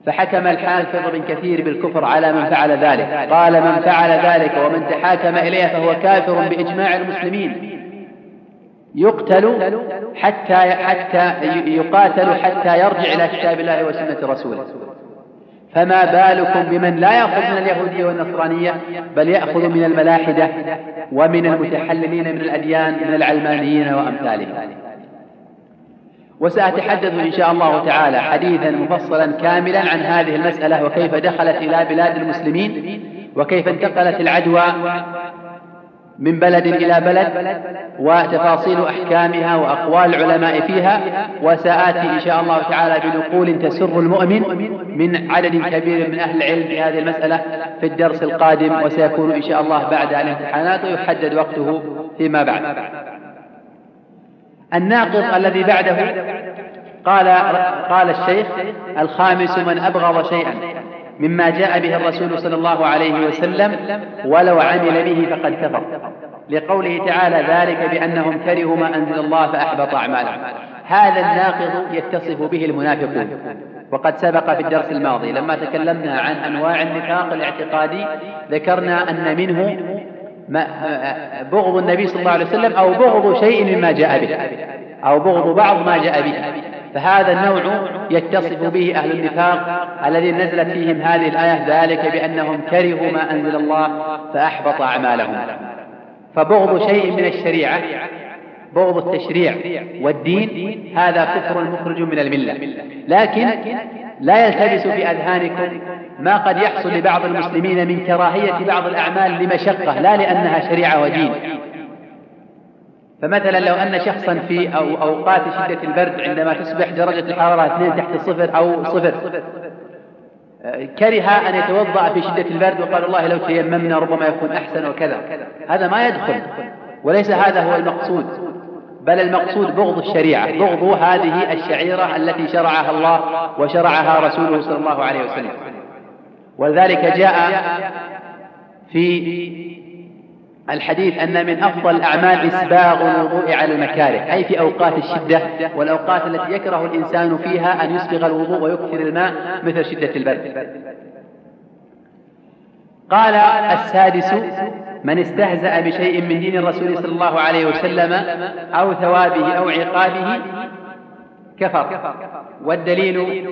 فحكم الحافظ بن كثير بالكفر على من فعل ذلك. قال من فعل ذلك ومن تحاكم إليه فهو كافر بإجماع المسلمين. يقتل حتى حتى يقاتل حتى يرجع إلى كتاب الله وسنة رسوله. فما بالكم بمن لا يأخذ من اليهودية والنصرانية بل يأخذ من الملاحدة ومن المتحللين من الأديان من العلمانيين وأمثالهم. وسأتحدث إن شاء الله تعالى حديثا مفصلا كاملا عن هذه المسألة وكيف دخلت إلى بلاد المسلمين وكيف انتقلت العدوى من بلد إلى بلد وتفاصيل أحكامها وأقوال العلماء فيها وسآتي إن شاء الله تعالى بنقول تسر المؤمن من عدد كبير من أهل العلم في هذه المسألة في الدرس القادم وسيكون إن شاء الله بعد الامتحانات ويحدد وقته فيما بعد. الناقض الذي بعده. قال قال الشيخ الخامس من أبغض شيئا مما جاء به الرسول صلى الله عليه وسلم ولو عمل به فقد كفر. لقوله تعالى ذلك بأنهم كرهوا ما أنزل الله فأحبط أعمالهم. هذا الناقض يتصف به المنافقون. وقد سبق في الدرس الماضي لما تكلمنا عن أنواع النفاق الاعتقادي ذكرنا أن منه بغض النبي صلى الله عليه وسلم أو بغض شيء مما جاء به أو بغض بعض ما جاء به. فهذا النوع يتصف به أهل النفاق الذين نزلت فيهم هذه الآية ذلك بأنهم كرهوا ما أنزل الله فأحبط أعمالهم. فبغض شيء من الشريعة بغض التشريع والدين هذا كفر مخرج من الملة. لكن لا يلتبس في أذهانكم ما قد يحصل لبعض المسلمين من كراهية بعض الأعمال لمشقة لا لأنها شريعة ودين. فمثلا لو أن شخصا في أو أوقات شدة البرد عندما تصبح درجة الحرارة اثنين تحت الصفر أو صفر كره أن يتوضأ في شدة البرد وقال والله لو تيممنا ربما يكون أحسن وكذا. هذا ما يدخل وليس هذا هو المقصود بل المقصود بغض الشريعة بغض هذه الشعيرة التي شرعها الله وشرعها رسوله صلى الله عليه وسلم. ولذلك جاء في الحديث أن من أفضل الأعمال إسباغ الوضوء على المكاره أي في أوقات الشدة والأوقات التي يكره الإنسان فيها أن يسبغ الوضوء ويكثر الماء مثل شدة البرد. قال السادس من استهزأ بشيء من دين الرسول صلى الله عليه وسلم أو ثوابه أو عقابه كفر. والدليل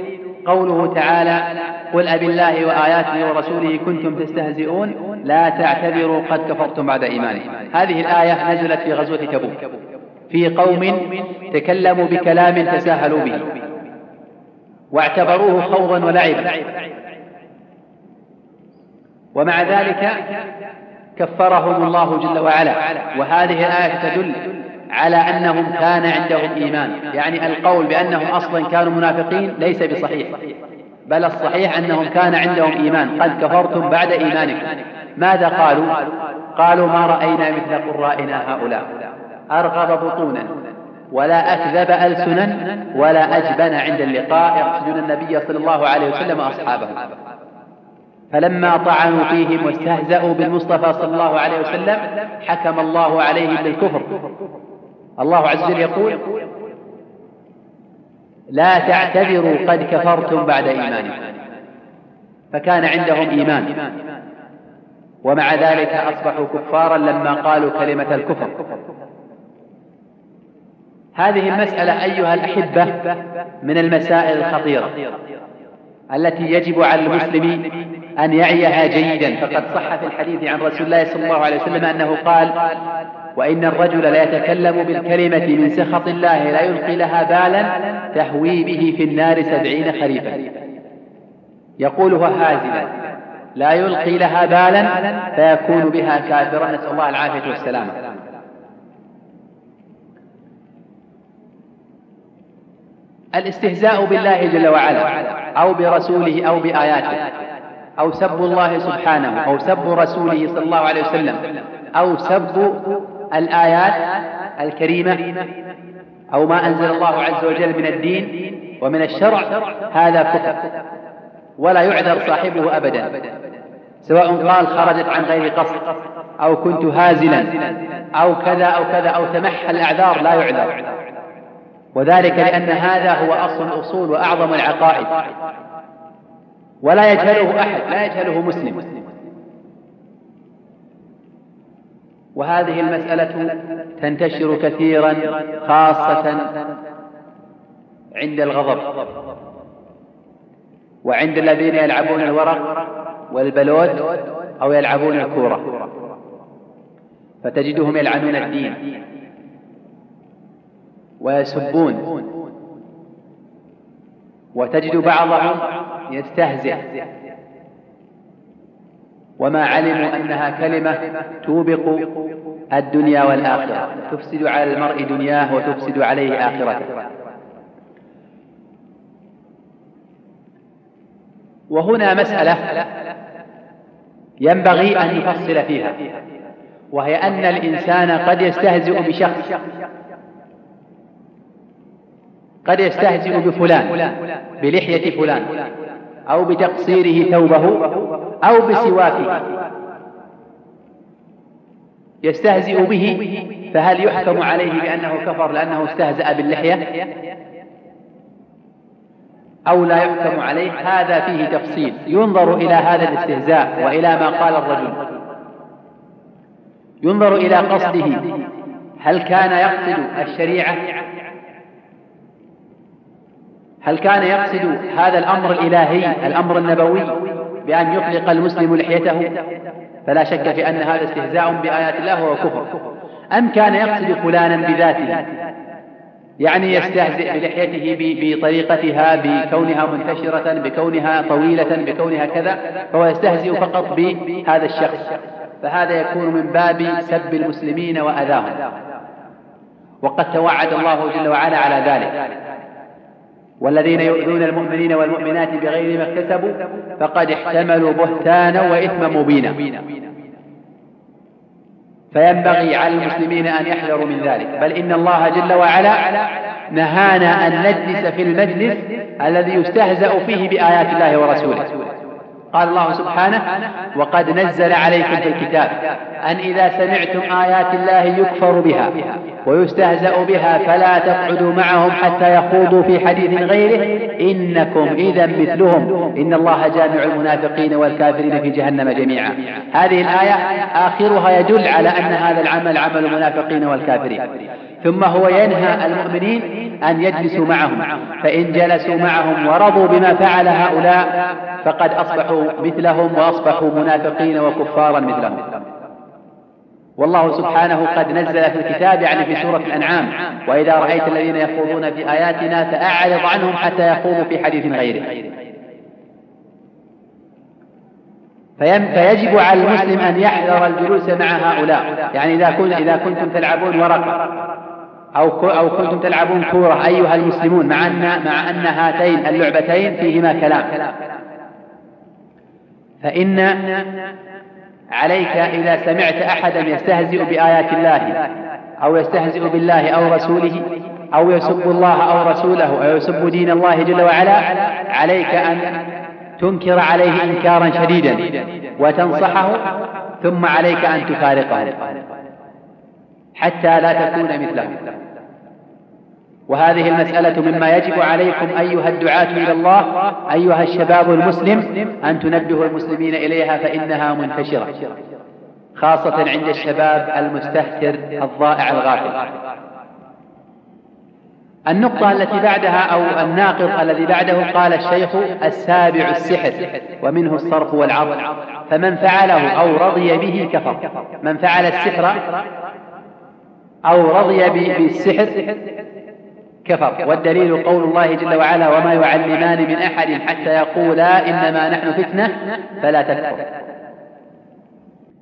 قوله تعالى قل أب الله وآياته ورسوله كنتم تستهزئون لا تعتذروا قد كفرتم بعد إيمانكم. هذه الآية نزلت في غزوة تبوك. في قوم تكلموا بكلام تساهلوا به. واعتبروه خوضا ولعبا. ومع ذلك كفرهم الله جل وعلا. وهذه الآية تدل على أنهم كان عندهم إيمان. يعني القول بأنهم أصلا كانوا منافقين ليس بصحيح. بل الصحيح أنهم كان عندهم إيمان. قد كفرتم بعد إيمانكم. ماذا قالوا؟ قالوا ما رأينا مثل قرائنا هؤلاء. أرغب بطونا. ولا أكذب ألسنا. ولا أجبن عند اللقاء. يقصدون النبي صلى الله عليه وسلم وأصحابه. فلما طعنوا فيهم واستهزأوا بالمصطفى صلى الله عليه وسلم حكم الله عليهم بالكفر. الله عز وجل يقول لا تعتذروا قد كفرتم بعد إيمانكم. فكان عندهم إيمان. ومع ذلك أصبحوا كفارا لما قالوا كلمة الكفر. هذه المسألة أيها الأحبة من المسائل الخطيرة التي يجب على المسلم أن يعيها جيدا. فقد صح في الحديث عن رسول الله صلى الله عليه وسلم أنه قال وإن الرجل لا يتكلم بالكلمة من سخط الله لا يلقي لها بالا تهوي به في النار سبعين خريفا. يقولها هازلا لا يلقي لها بالا فيكون بها كافرا. نسأل الله العافية والسلامة. الاستهزاء بالله جل وعلا أو برسوله أو بآياته أو سب الله سبحانه أو سب رسوله صلى الله عليه وسلم أو سب الآيات الكريمة أو ما أنزل الله عز وجل من الدين ومن الشرع هذا كفر. ولا يعذر صاحبه أبدا. سواء قال خرجت عن غير قصد أو كنت هازلا أو كذا أو كذا أو تمحى الأعذار لا يعذر. وذلك لأن هذا هو أصل الأصول وأعظم العقائد. ولا يجهله أحد لا يجهله مسلم. وهذه المسألة تنتشر كثيرا خاصة عند الغضب وعند الذين يلعبون الورق والبلوت أو يلعبون الكورة فتجدهم يلعنون الدين ويسبون وتجد بعضهم يستهزئ. وما علموا أنها كلمة توبق الدنيا والآخرة تفسد على المرء دنياه وتفسد عليه آخرته. وهنا مسألة ينبغي أن يفصل فيها وهي أن الإنسان قد يستهزئ بشخص قد يستهزئ بفلان بلحية فلان أو بتقصيره ثوبه أو بسواكه يستهزئ به فهل يحكم عليه بأنه كفر لأنه استهزأ باللحية؟ أو لا يحكم عليه هذا فيه تفصيل. ينظر إلى هذا الاستهزاء وإلى ما قال الرجل. ينظر إلى قصده. هل كان يقصد الشريعة؟ هل كان يقصد هذا الأمر الإلهي الأمر النبوي؟ بأن يطلق المسلم لحيته فلا شك في أن هذا استهزاء بآيات الله وهو كفر أم كان يقصد فلانا بذاته؟ يعني يستهزئ بلحيته بطريقتها بكونها منتشرة بكونها طويلة بكونها كذا فهو يستهزئ فقط بهذا الشخص. فهذا يكون من باب سب المسلمين وأذاهم. وقد توعد الله جل وعلا على ذلك. والذين يؤذون المؤمنين والمؤمنات بغير ما اكتسبوا فقد احتملوا بهتانا وإثما مبينا. فينبغي على المسلمين أن يحذروا من ذلك. بل إن الله جل وعلا نهانا أن نجلس في المجلس الذي يستهزأ فيه بآيات الله ورسوله. قال الله سبحانه وقد نزل عليكم في الكتاب أن إذا سمعتم آيات الله يكفر بها ويستهزأ بها فلا تقعدوا معهم حتى يخوضوا في حديث غيره. إنكم إذا مثلهم. إن الله جامع المنافقين والكافرين في جهنم جميعا. هذه الآية آخرها يدل على أن هذا العمل عمل المنافقين والكافرين. ثم هو ينهى المؤمنين أن يجلسوا معهم فإن جلسوا معهم ورضوا بما فعل هؤلاء فقد أصبحوا مثلهم وأصبحوا منافقين وكفارا مثلهم. والله سبحانه قد نزل في الكتاب يعني في سورة الأنعام وإذا رأيت الذين يخوضون في آياتنا فأعرض عنهم حتى يخوضوا في حديث غيره. فيجب على المسلم أن يحذر الجلوس مع هؤلاء. يعني إذا كنت إذا كنتم تلعبون ورقة أو أو كنتم تلعبون كورة أيها المسلمون مع أن مع أن هاتين اللعبتين فيهما كلام. فإن عليك إذا سمعت أحدا يستهزئ بآيات الله أو يستهزئ بالله أو رسوله أو يسب الله أو رسوله أو يسب دين الله جل وعلا عليك أن تنكر عليه إنكارا شديدا وتنصحه ثم عليك أن تفارقه حتى لا تكون مثله. وهذه المسألة مما يجب عليكم أيها الدعاة إلى الله أيها الشباب المسلم أن تنبهوا المسلمين إليها فإنها منتشرة خاصة عند الشباب المستهتر الضائع الغافل. النقطة التي بعدها أو الناقض الذي بعده قال الشيخ السابع السحر ومنه الصرف والعرض فمن فعله أو رضي به كفر. من فعل السحر أو رضي بالسحر كفر. والدليل قول الله جل وعلا وما يعلمان من أحد حتى يقولا إنما نحن فتنة فلا تكفر.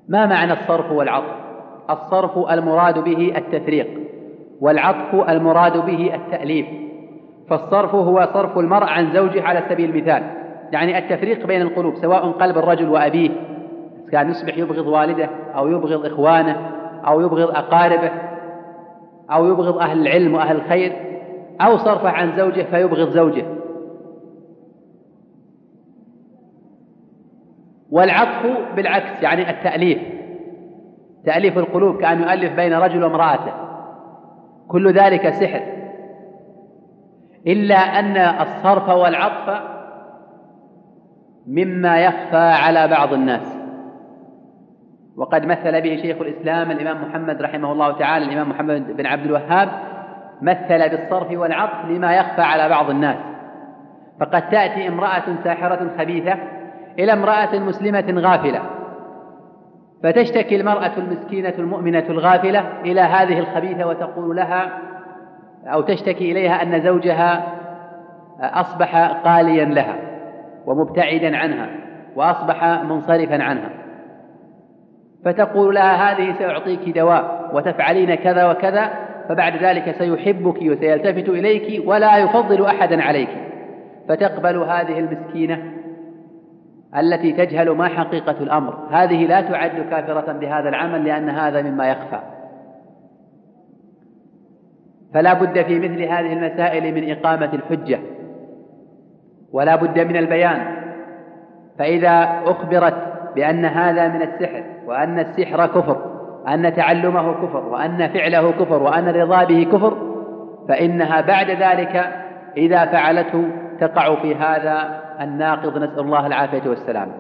ما معنى الصرف والعطف؟ الصرف المراد به التفريق والعطف المراد به التأليف. فالصرف هو صرف المرء عن زوجه على سبيل المثال. يعني التفريق بين القلوب سواء قلب الرجل وأبيه. كان يصبح يبغض والده أو يبغض إخوانه أو يبغض أقاربه أو يبغض أهل العلم وأهل الخير. أو صرفه عن زوجه فيبغض زوجه. والعطف بالعكس يعني التأليف. تأليف القلوب كأن يؤلف بين رجل وامرأته. كل ذلك سحر. إلا أن الصرف والعطف مما يخفى على بعض الناس. وقد مثل به شيخ الإسلام الإمام محمد رحمه الله تعالى الإمام محمد بن عبد الوهاب مثل بالصرف والعطف لما يخفى على بعض الناس. فقد تأتي امرأة ساحرة خبيثة إلى امرأة مسلمة غافلة. فتشتكي المرأة المسكينة المؤمنة الغافلة إلى هذه الخبيثة وتقول لها أو تشتكي إليها أن زوجها أصبح قاليا لها ومبتعدا عنها وأصبح منصرفا عنها. فتقول لها هذه سأعطيك دواء وتفعلين كذا وكذا فبعد ذلك سيحبك وسيلتفت إليك ولا يفضل أحدا عليك. فتقبل هذه المسكينة التي تجهل ما حقيقة الأمر. هذه لا تعد كافرة بهذا العمل لأن هذا مما يخفى. فلا بد في مثل هذه المسائل من إقامة الحجة. ولا بد من البيان. فإذا أخبرت بأن هذا من السحر وأن السحر كفر أن تعلمه كفر وأن فعله كفر وأن الرضا به كفر فإنها بعد ذلك إذا فعلته تقع في هذا الناقض. نسأل الله العافية والسلام.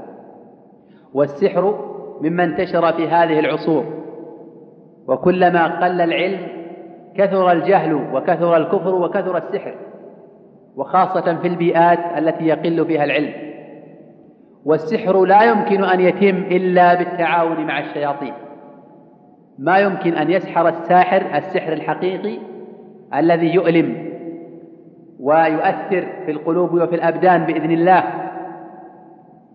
والسحر مما انتشر في هذه العصور وكلما قل العلم كثر الجهل وكثر الكفر وكثر السحر وخاصة في البيئات التي يقل فيها العلم. والسحر لا يمكن أن يتم إلا بالتعاون مع الشياطين. ما يمكن أن يسحر الساحر السحر الحقيقي الذي يؤلم ويؤثر في القلوب وفي الأبدان بإذن الله.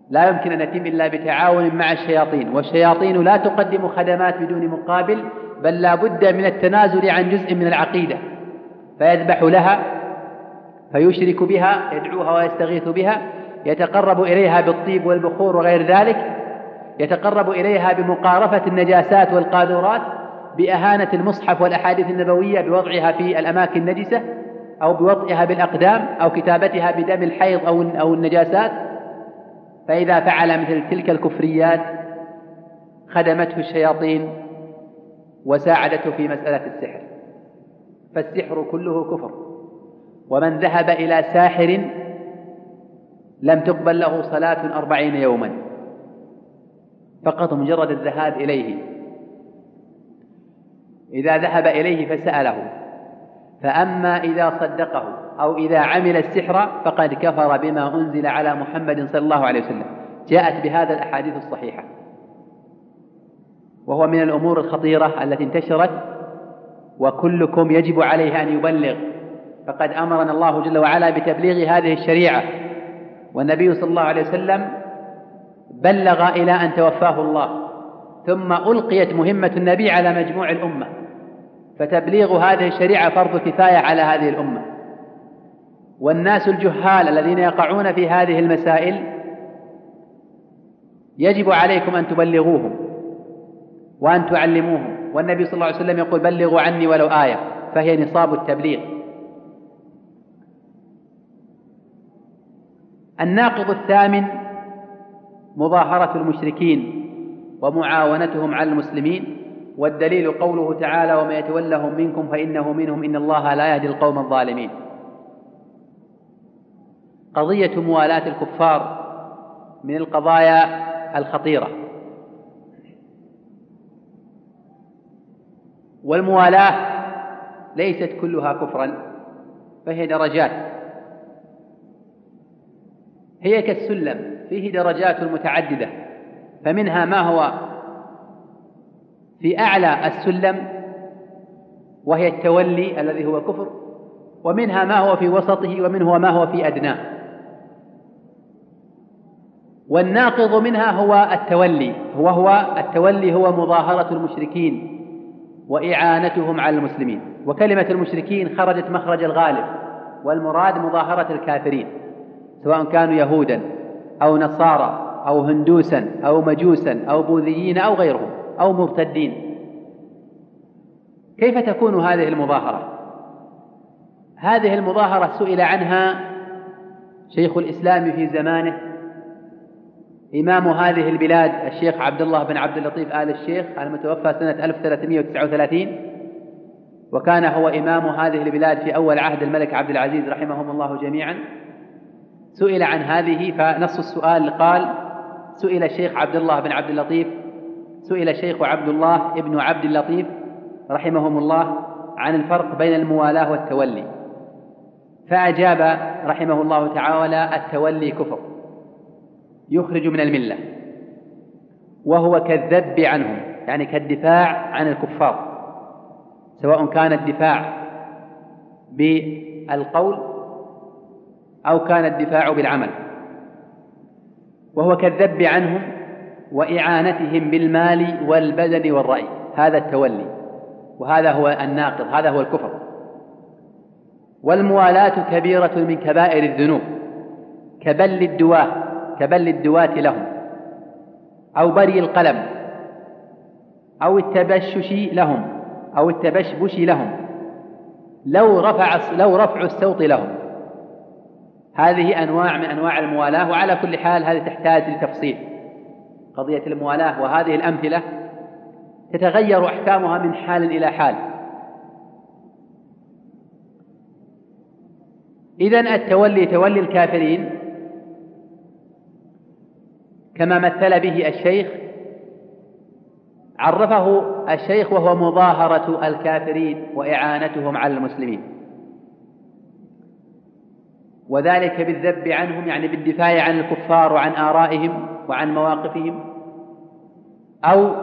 لا يمكن أن يتم إلا بتعاون مع الشياطين والشياطين لا تقدم خدمات بدون مقابل بل لا بد من التنازل عن جزء من العقيدة. فيذبح لها فيشرك بها يدعوها ويستغيث بها يتقرب إليها بالطيب والبخور وغير ذلك يتقرب إليها بمقارفة النجاسات والقاذورات بأهانة المصحف والأحاديث النبوية بوضعها في الأماكن النجسة أو بوطئها بالأقدام أو كتابتها بدم الحيض أو أو النجاسات. فإذا فعل مثل تلك الكفريات خدمته الشياطين وساعدته في مسألة السحر. فالسحر كله كفر. ومن ذهب إلى ساحر لم تقبل له صلاة أربعين يوما. فقط مجرد الذهاب إليه. إذا ذهب إليه فسأله. فأما إذا صدقه أو إذا عمل السحر فقد كفر بما أنزل على محمد صلى الله عليه وسلم. جاءت بهذا الأحاديث الصحيحة. وهو من الأمور الخطيرة التي انتشرت وكلكم يجب عليه أن يبلغ. فقد أمرنا الله جل وعلا بتبليغ هذه الشريعة. والنبي صلى الله عليه وسلم بلغ إلى أن توفاه الله ثم ألقيت مهمة النبي على مجموع الأمة فتبليغ هذه الشريعة فرض كفاية على هذه الأمة. والناس الجهال الذين يقعون في هذه المسائل يجب عليكم أن تبلغوهم وأن تعلموهم. والنبي صلى الله عليه وسلم يقول بلغوا عني ولو آية فهي نصاب التبليغ. الناقض الثامن مظاهرة المشركين ومعاونتهم على المسلمين والدليل قوله تعالى ومن يتولهم منكم فإنه منهم إن الله لا يهدي القوم الظالمين. قضية موالاة الكفار من القضايا الخطيرة. والموالاة ليست كلها كفرا فهي درجات. هي كالسلم. فيه درجات متعددة فمنها ما هو في أعلى السلم وهي التولي الذي هو كفر ومنها ما هو في وسطه ومنه ما هو في أدناه والناقض منها هو التولي هو هو التولي هو مظاهرة المشركين وإعانتهم على المسلمين. وكلمة المشركين خرجت مخرج الغالب والمراد مظاهرة الكافرين سواء كانوا يهودا. أو نصارى أو هندوسا أو مجوسا أو بوذيين أو غيرهم أو مرتدين كيف تكون هذه المظاهرة؟ هذه المظاهرة سئل عنها شيخ الإسلام في زمانه إمام هذه البلاد الشيخ عبد الله بن عبد اللطيف آل الشيخ المتوفى سنة 1339 وكان هو إمام هذه البلاد في أول عهد الملك عبد العزيز رحمهم الله جميعا. سئل عن هذه فنص السؤال قال سئل الشيخ عبد الله بن عبد اللطيف سئل الشيخ عبد الله ابن عبد اللطيف رحمهم الله عن الفرق بين الموالاة والتولي. فأجاب رحمه الله تعالى التولي كفر يخرج من الملة وهو كالذب عنهم يعني كالدفاع عن الكفار سواء كان الدفاع بالقول أو كان الدفاع بالعمل. وهو كالذب عنهم وإعانتهم بالمال والبدن والرأي. هذا التولي. وهذا هو الناقض. هذا هو الكفر. والموالاة كبيرة من كبائر الذنوب. كبل الدواة. كبل الدواة لهم. أو بري القلم. أو التبشش لهم. أو التبشبش لهم. لو رفع لو رفع السوط لهم. هذه أنواع من أنواع الموالاة وعلى كل حال هذه تحتاج لتفصيل. قضية الموالاة وهذه الأمثلة تتغير أحكامها من حال إلى حال. إذا التولي تولي الكافرين كما مثل به الشيخ عرفه الشيخ وهو مظاهرة الكافرين وإعانتهم على المسلمين. وذلك بالذب عنهم يعني بالدفاع عن الكفار وعن آرائهم وعن مواقفهم أو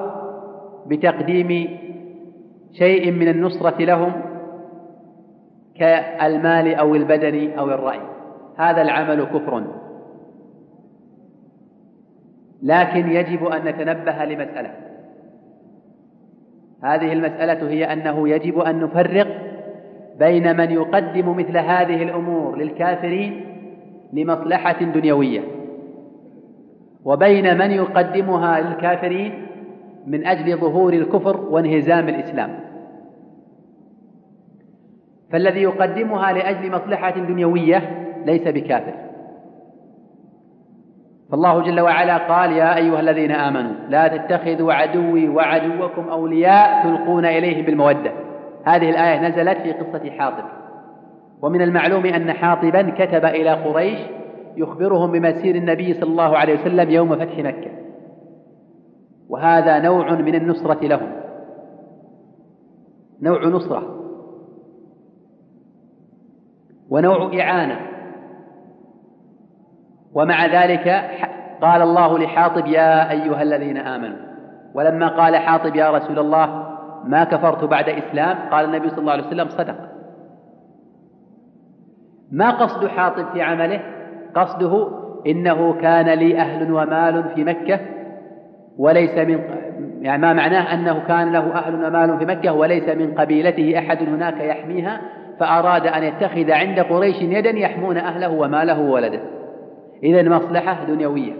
بتقديم شيء من النصرة لهم كالمال أو البدن أو الرأي. هذا العمل كفر. لكن يجب أن نتنبه لمسألة. هذه المسألة هي أنه يجب أن نفرق بين من يقدم مثل هذه الأمور للكافرين لمصلحة دنيوية وبين من يقدمها للكافرين من أجل ظهور الكفر وانهزام الإسلام. فالذي يقدمها لأجل مصلحة دنيوية ليس بكافر. فالله جل وعلا قال يا أيها الذين آمنوا لا تتخذوا عدوي وعدوكم أولياء تلقون إليهم بالمودة. هذه الآية نزلت في قصة حاطب. ومن المعلوم أن حاطبا كتب إلى قريش يخبرهم بمسير النبي صلى الله عليه وسلم يوم فتح مكة. وهذا نوع من النصرة لهم. نوع نصرة. ونوع إعانة. ومع ذلك قال الله لحاطب يا أيها الذين آمنوا. ولما قال حاطب يا رسول الله ما كفرت بعد إسلام؟ قال النبي صلى الله عليه وسلم صدق. ما قصد حاطب في عمله؟ قصده إنه كان لي أهل ومال في مكة وليس من يعني ما معناه أنه كان له أهل ومال في مكة وليس من قبيلته أحد هناك يحميها فأراد أن يتخذ عند قريش يدا يحمون أهله وماله وولده. إذا مصلحة دنيوية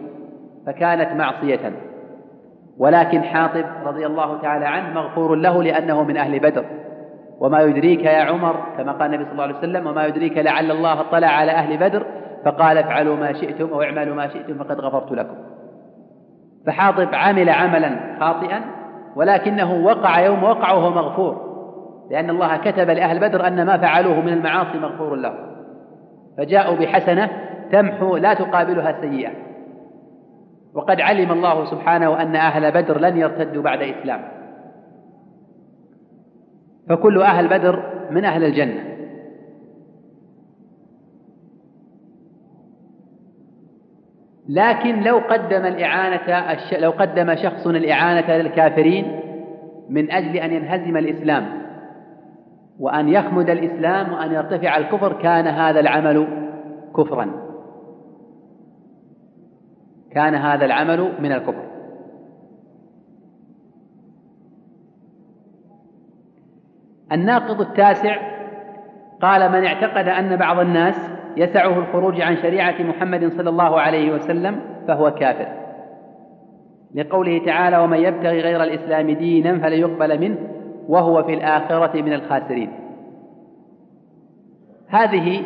فكانت معصية. ولكن حاطب رضي الله تعالى عنه مغفور له لأنه من أهل بدر. وما يدريك يا عمر كما قال النبي صلى الله عليه وسلم وما يدريك لعل الله اطلع على أهل بدر فقال افعلوا ما شئتم أو اعملوا ما شئتم فقد غفرت لكم. فحاطب عمل عملا خاطئا ولكنه وقع يوم وقع وهو مغفور لأن الله كتب لأهل بدر أن ما فعلوه من المعاصي مغفور له. فجاءوا بحسنة تمحو لا تقابلها سيئة. وقد علم الله سبحانه أن أهل بدر لن يرتدوا بعد إسلام. فكل أهل بدر من أهل الجنة. لكن لو قدم الإعانة لو قدم شخص الإعانة للكافرين من أجل أن ينهزم الإسلام وأن يخمد الإسلام وأن يرتفع الكفر كان هذا العمل كفرا. كان هذا العمل من الكفر. الناقض التاسع قال من اعتقد أن بعض الناس يسعه الخروج عن شريعة محمد صلى الله عليه وسلم فهو كافر. لقوله تعالى ومن يبتغي غير الإسلام دينا فلن يقبل منه وهو في الآخرة من الخاسرين. هذه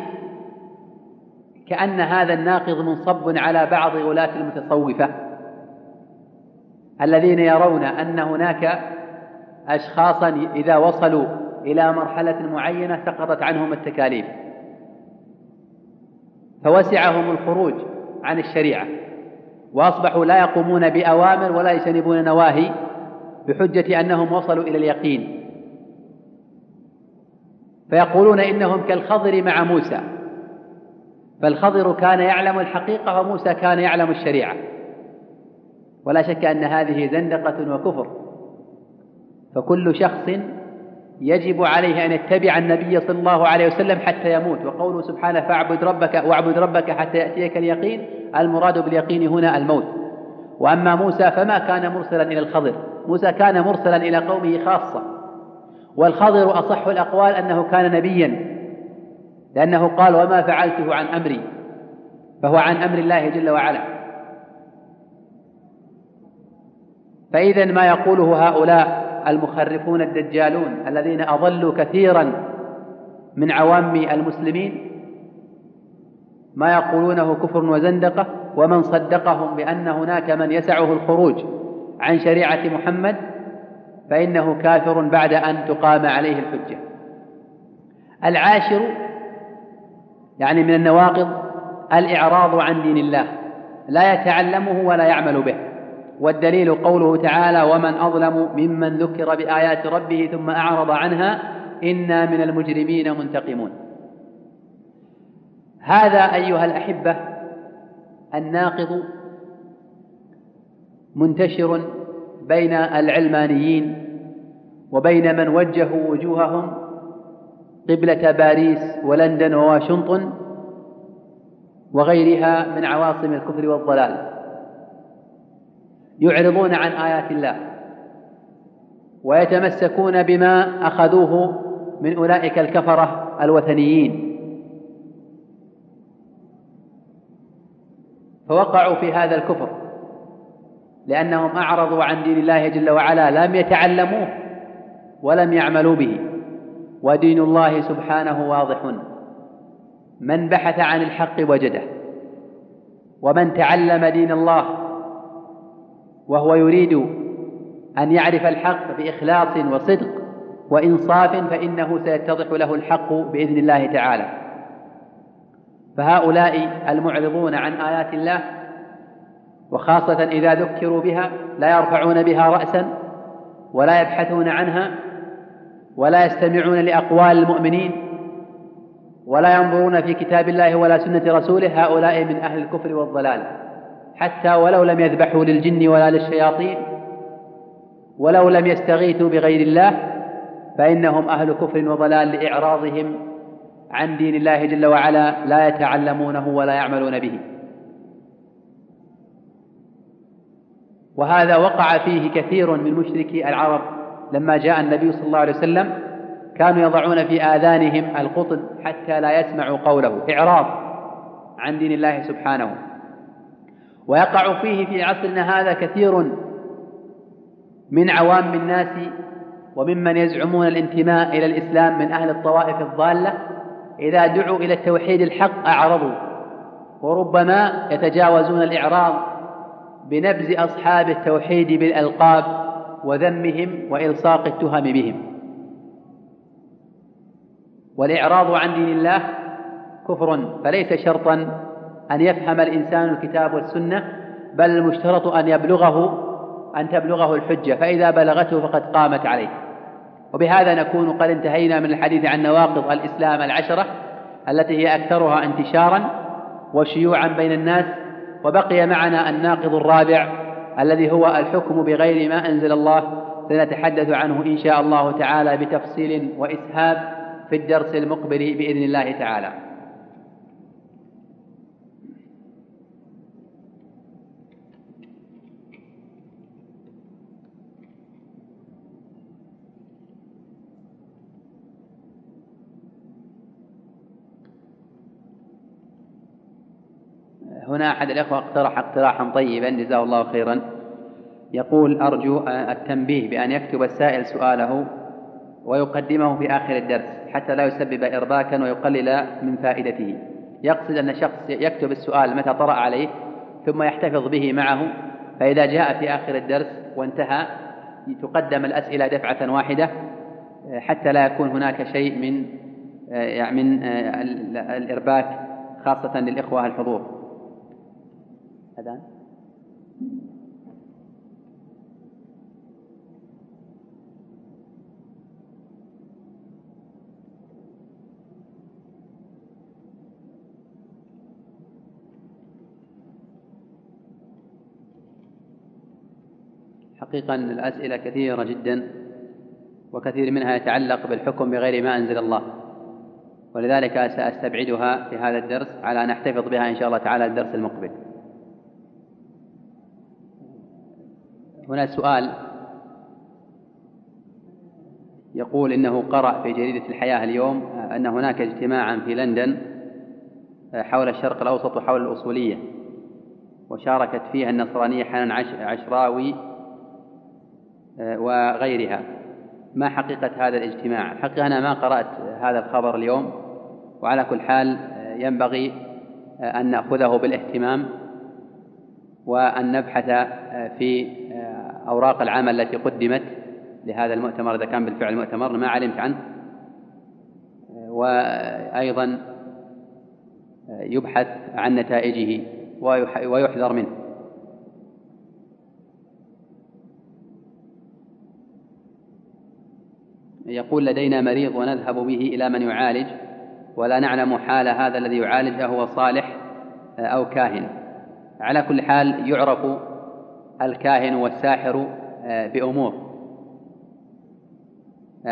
كأن هذا الناقض منصب على بعض غلاة المتصوفة. الذين يرون أن هناك أشخاصا إذا وصلوا إلى مرحلة معينة سقطت عنهم التكاليف. فوسعهم الخروج عن الشريعة. وأصبحوا لا يقومون بأوامر ولا يجتنبون نواهي بحجة أنهم وصلوا إلى اليقين. فيقولون إنهم كالخضر مع موسى. فالخضر كان يعلم الحقيقة وموسى كان يعلم الشريعة. ولا شك أن هذه زندقة وكفر. فكل شخص يجب عليه أن يتبع النبي صلى الله عليه وسلم حتى يموت. وقوله سبحانه فاعبد ربك واعبد ربك حتى يأتيك اليقين المراد باليقين هنا الموت. وأما موسى فما كان مرسلا إلى الخضر. موسى كان مرسلا إلى قومه خاصة. والخضر أصح الأقوال أنه كان نبيا. لأنه قال وما فعلته عن أمري فهو عن أمر الله جل وعلا. فإذا ما يقوله هؤلاء المخرفون الدجالون الذين أضلوا كثيرا من عوام المسلمين ما يقولونه كفر وزندقة ومن صدقهم بأن هناك من يسعه الخروج عن شريعة محمد فإنه كافر بعد أن تقام عليه الحجة. العاشر يعني من النواقض الإعراض عن دين الله لا يتعلمه ولا يعمل به. والدليل قوله تعالى ومن أظلم ممن ذكر بآيات ربه ثم أعرض عنها إنا من المجرمين منتقمون. هذا أيها الأحبة الناقض منتشر بين العلمانيين وبين من وجهوا وجوههم قبلة باريس ولندن وواشنطن وغيرها من عواصم الكفر والضلال. يعرضون عن آيات الله ويتمسكون بما أخذوه من أولئك الكفرة الوثنيين. فوقعوا في هذا الكفر لأنهم أعرضوا عن دين الله جل وعلا لم يتعلموه ولم يعملوا به. ودين الله سبحانه واضح. من بحث عن الحق وجده ومن تعلم دين الله وهو يريد أن يعرف الحق بإخلاص وصدق وإنصاف فإنه سيتضح له الحق بإذن الله تعالى. فهؤلاء المعرضون عن آيات الله وخاصة إذا ذكروا بها لا يرفعون بها رأسا ولا يبحثون عنها ولا يستمعون لأقوال المؤمنين ولا ينظرون في كتاب الله ولا سنة رسوله هؤلاء من أهل الكفر والضلال. حتى ولو لم يذبحوا للجن ولا للشياطين ولو لم يستغيثوا بغير الله فإنهم أهل كفر وضلال لإعراضهم عن دين الله جل وعلا لا يتعلمونه ولا يعملون به. وهذا وقع فيه كثير من مشركي العرب لما جاء النبي صلى الله عليه وسلم كانوا يضعون في آذانهم القطن حتى لا يسمعوا قوله إعراض عن دين الله سبحانه. ويقع فيه في عصرنا هذا كثير من عوام الناس وممن يزعمون الانتماء إلى الإسلام من أهل الطوائف الضالة إذا دعوا إلى التوحيد الحق أعرضوا. وربما يتجاوزون الإعراض بنبذ أصحاب التوحيد بالألقاب وذمهم وإلصاق التهم بهم. والإعراض عن دين الله كفر فليس شرطا أن يفهم الإنسان الكتاب والسنة بل المشترط أن يبلغه أن تبلغه الحجة فإذا بلغته فقد قامت عليه. وبهذا نكون قد انتهينا من الحديث عن نواقض الإسلام العشرة التي هي أكثرها انتشارا وشيوعا بين الناس وبقي معنا الناقض الرابع الذي هو الحكم بغير ما أنزل الله سنتحدث عنه إن شاء الله تعالى بتفصيل وإسهاب في الدرس المقبل بإذن الله تعالى. هنا أحد الإخوة اقترح اقتراحا طيبا جزاه الله خيرا. يقول أرجو التنبيه بأن يكتب السائل سؤاله ويقدمه في آخر الدرس حتى لا يسبب إرباكا ويقلل من فائدته. يقصد أن شخص يكتب السؤال متى طرأ عليه ثم يحتفظ به معه فإذا جاء في آخر الدرس وانتهى تقدم الأسئلة دفعة واحدة حتى لا يكون هناك شيء من يعني من الإرباك خاصة للإخوة الحضور. أذان حقيقة الأسئلة كثيرة جدا وكثير منها يتعلق بالحكم بغير ما أنزل الله. ولذلك سأستبعدها في هذا الدرس على أن أحتفظ بها إن شاء الله تعالى الدرس المقبل. هنا سؤال. يقول إنه قرأ في جريدة الحياة اليوم أن هناك اجتماعا في لندن حول الشرق الأوسط وحول الأصولية وشاركت فيها النصرانية حنان عشراوي وغيرها. ما حقيقة هذا الاجتماع؟ الحقيقة أنا ما قرأت هذا الخبر اليوم وعلى كل حال ينبغي أن نأخذه بالاهتمام وأن نبحث في أوراق العمل التي قدمت لهذا المؤتمر إذا كان بالفعل مؤتمر ما علمت عنه. وأيضا يبحث عن نتائجه ويحذر منه. يقول لدينا مريض ونذهب به إلى من يعالج ولا نعلم حال هذا الذي يعالج أهو صالح أو كاهن. على كل حال يعرف الكاهن والساحر آه، بأمور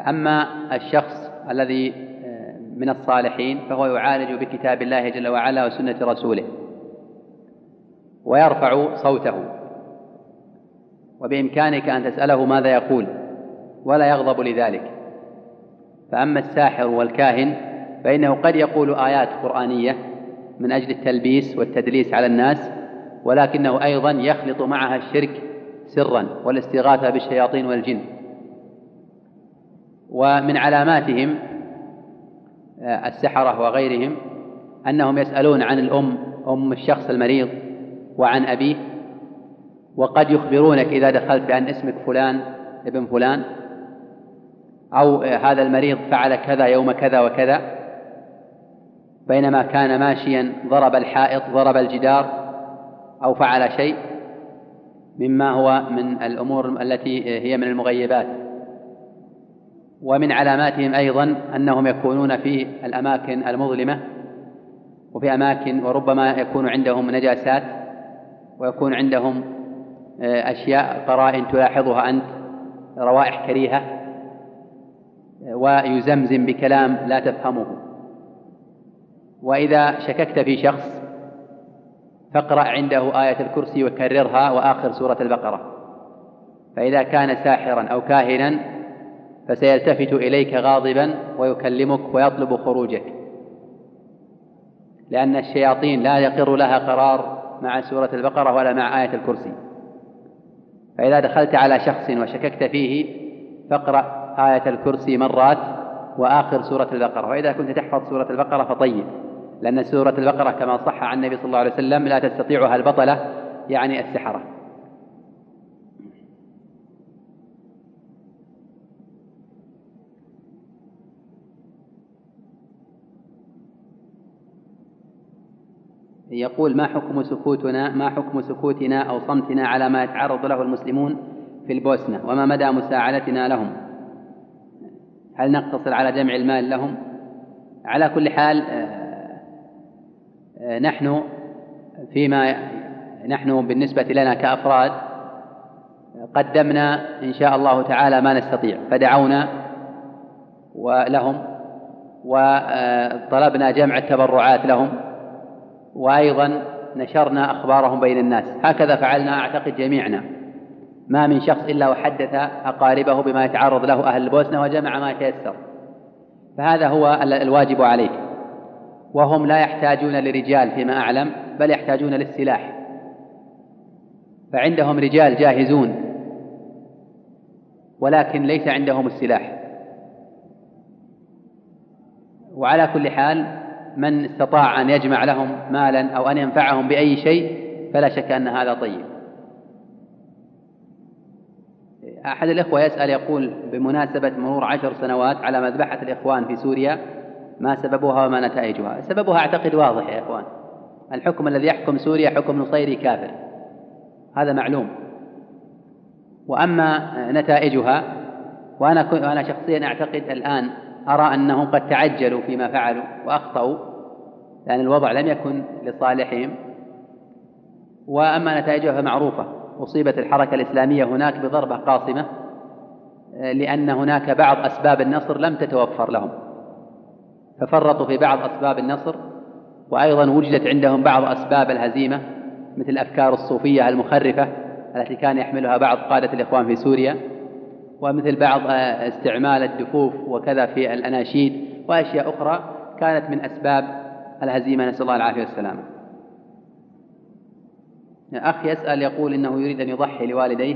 أما الشخص الذي آه، من الصالحين فهو يعالج بكتاب الله جل وعلا وسنة رسوله ويرفع صوته وبإمكانك أن تسأله ماذا يقول ولا يغضب لذلك. فأما الساحر والكاهن فإنه قد يقول آيات قرآنية من أجل التلبيس والتدليس على الناس ولكنه أيضا يخلط معها الشرك سرا والاستغاثة بالشياطين والجن. ومن علاماتهم آه، السحرة وغيرهم أنهم يسألون عن الأم أم الشخص المريض وعن أبيه وقد يخبرونك إذا دخلت بأن اسمك فلان ابن فلان أو آه، هذا المريض فعل كذا يوم كذا وكذا بينما كان ماشيا ضرب الحائط ضرب الجدار أو فعل شيء مما هو من الأمور التي هي من المغيبات. ومن علاماتهم أيضا أنهم يكونون في الأماكن المظلمة وفي أماكن وربما يكون عندهم نجاسات ويكون عندهم آه، أشياء قرائن تلاحظها أنت روائح كريهة ويزمزم بكلام لا تفهمه. وإذا شككت في شخص فاقرأ عنده آية الكرسي وكررها وآخر سورة البقرة. فإذا كان ساحرا أو كاهنا فسيلتفت إليك غاضبا ويكلمك ويطلب خروجك. لأن الشياطين لا يقر لها قرار مع سورة البقرة ولا مع آية الكرسي. فإذا دخلت على شخص وشككت فيه فاقرأ آية الكرسي مرات وآخر سورة البقرة. وإذا كنت تحفظ سورة البقرة فطيب. لأن سورة البقرة كما صح عن النبي صلى الله عليه وسلم لا تستطيعها البطلة يعني السحرة. يقول ما حكم سكوتنا ما حكم سكوتنا أو صمتنا على ما يتعرض له المسلمون في البوسنة وما مدى مساعدتنا لهم؟ هل نقتصر على جمع المال لهم؟ على كل حال نحن فيما نحن بالنسبة لنا كأفراد قدمنا إن شاء الله تعالى ما نستطيع فدعونا ولهم وطلبنا جمع التبرعات لهم وأيضا نشرنا أخبارهم بين الناس. هكذا فعلنا أعتقد جميعنا. ما من شخص إلا وحدث أقاربه بما يتعرض له أهل البوسنة وجمع ما يتيسر فهذا هو الواجب عليك. وهم لا يحتاجون لرجال فيما أعلم بل يحتاجون للسلاح. فعندهم رجال جاهزون ولكن ليس عندهم السلاح. وعلى كل حال من استطاع أن يجمع لهم مالا أو أن ينفعهم بأي شيء فلا شك أن هذا طيب. أحد الإخوة يسأل يقول بمناسبة مرور عشر سنوات على مذبحة الإخوان في سوريا ما سببها وما نتائجها. سببها أعتقد واضح يا إخوان. الحكم الذي يحكم سوريا حكم نصيري كافر. هذا معلوم. وأما نتائجها وأنا وأنا شخصيا أعتقد الآن أرى أنهم قد تعجلوا فيما فعلوا وأخطأوا لأن الوضع لم يكن لصالحهم. وأما نتائجها فمعروفة. أصيبت الحركة الإسلامية هناك بضربة قاصمة لأن هناك بعض أسباب النصر لم تتوفر لهم. ففرطوا في بعض أسباب النصر وأيضا وجدت عندهم بعض أسباب الهزيمة مثل الأفكار الصوفية المخرفة التي كان يحملها بعض قادة الإخوان في سوريا ومثل بعض استعمال الدفوف وكذا في الأناشيد وأشياء أخرى كانت من أسباب الهزيمة. نسأل الله العافية والسلامة. أخ يسأل يقول إنه يريد أن يضحي لوالديه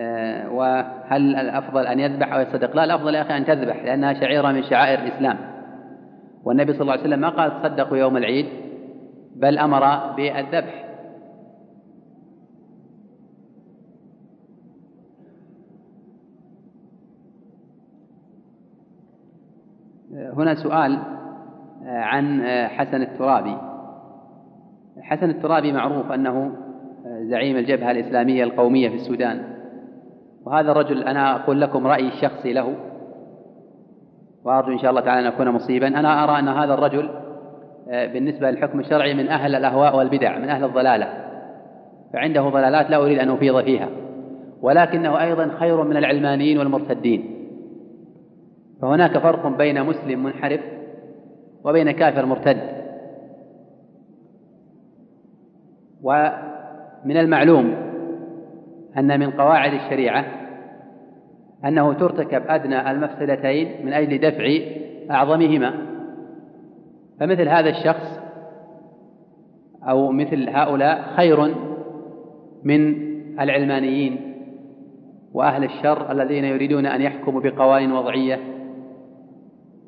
آه، وهل الأفضل أن يذبح أو يصدق؟ لا الأفضل يا أخي أن تذبح لأنها شعيرة من شعائر الإسلام. والنبي صلى الله عليه وسلم ما قال تصدقوا يوم العيد بل أمر بالذبح. هنا سؤال آه، عن آه، حسن الترابي. حسن الترابي معروف أنه آه، زعيم الجبهة الإسلامية القومية في السودان. وهذا الرجل أنا أقول لكم رأيي الشخصي له. وأرجو إن شاء الله تعالى أن أكون مصيبا. أنا أرى أن هذا الرجل بالنسبة للحكم الشرعي من أهل الأهواء والبدع من أهل الضلالة. فعنده ضلالات لا أريد أن أفيض فيها. ولكنه أيضا خير من العلمانيين والمرتدين. فهناك فرق بين مسلم منحرف وبين كافر مرتد. ومن المعلوم أن من قواعد الشريعة أنه ترتكب أدنى المفسدتين من أجل دفع أعظمهما. فمثل هذا الشخص أو مثل هؤلاء خير من العلمانيين وأهل الشر الذين يريدون أن يحكموا بقوانين وضعية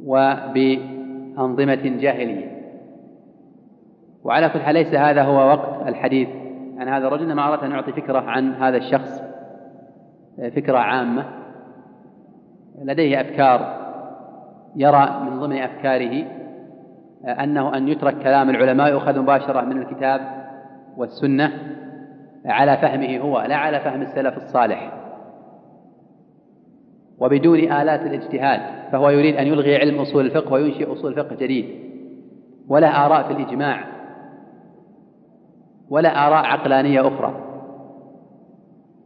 وبأنظمة جاهلية. وعلى كل حال ليس هذا هو وقت الحديث عن هذا الرجل إنما أردت أن أعطي فكرة عن هذا الشخص فكرة عامة. لديه أفكار يرى من ضمن أفكاره أنه أن يترك كلام العلماء يؤخذ مباشرة من الكتاب والسنة على فهمه هو لا على فهم السلف الصالح. وبدون آلات الاجتهاد فهو يريد أن يلغي علم أصول الفقه وينشئ أصول فقه جديد. ولا آراء في الإجماع ولا آراء عقلانية أخرى.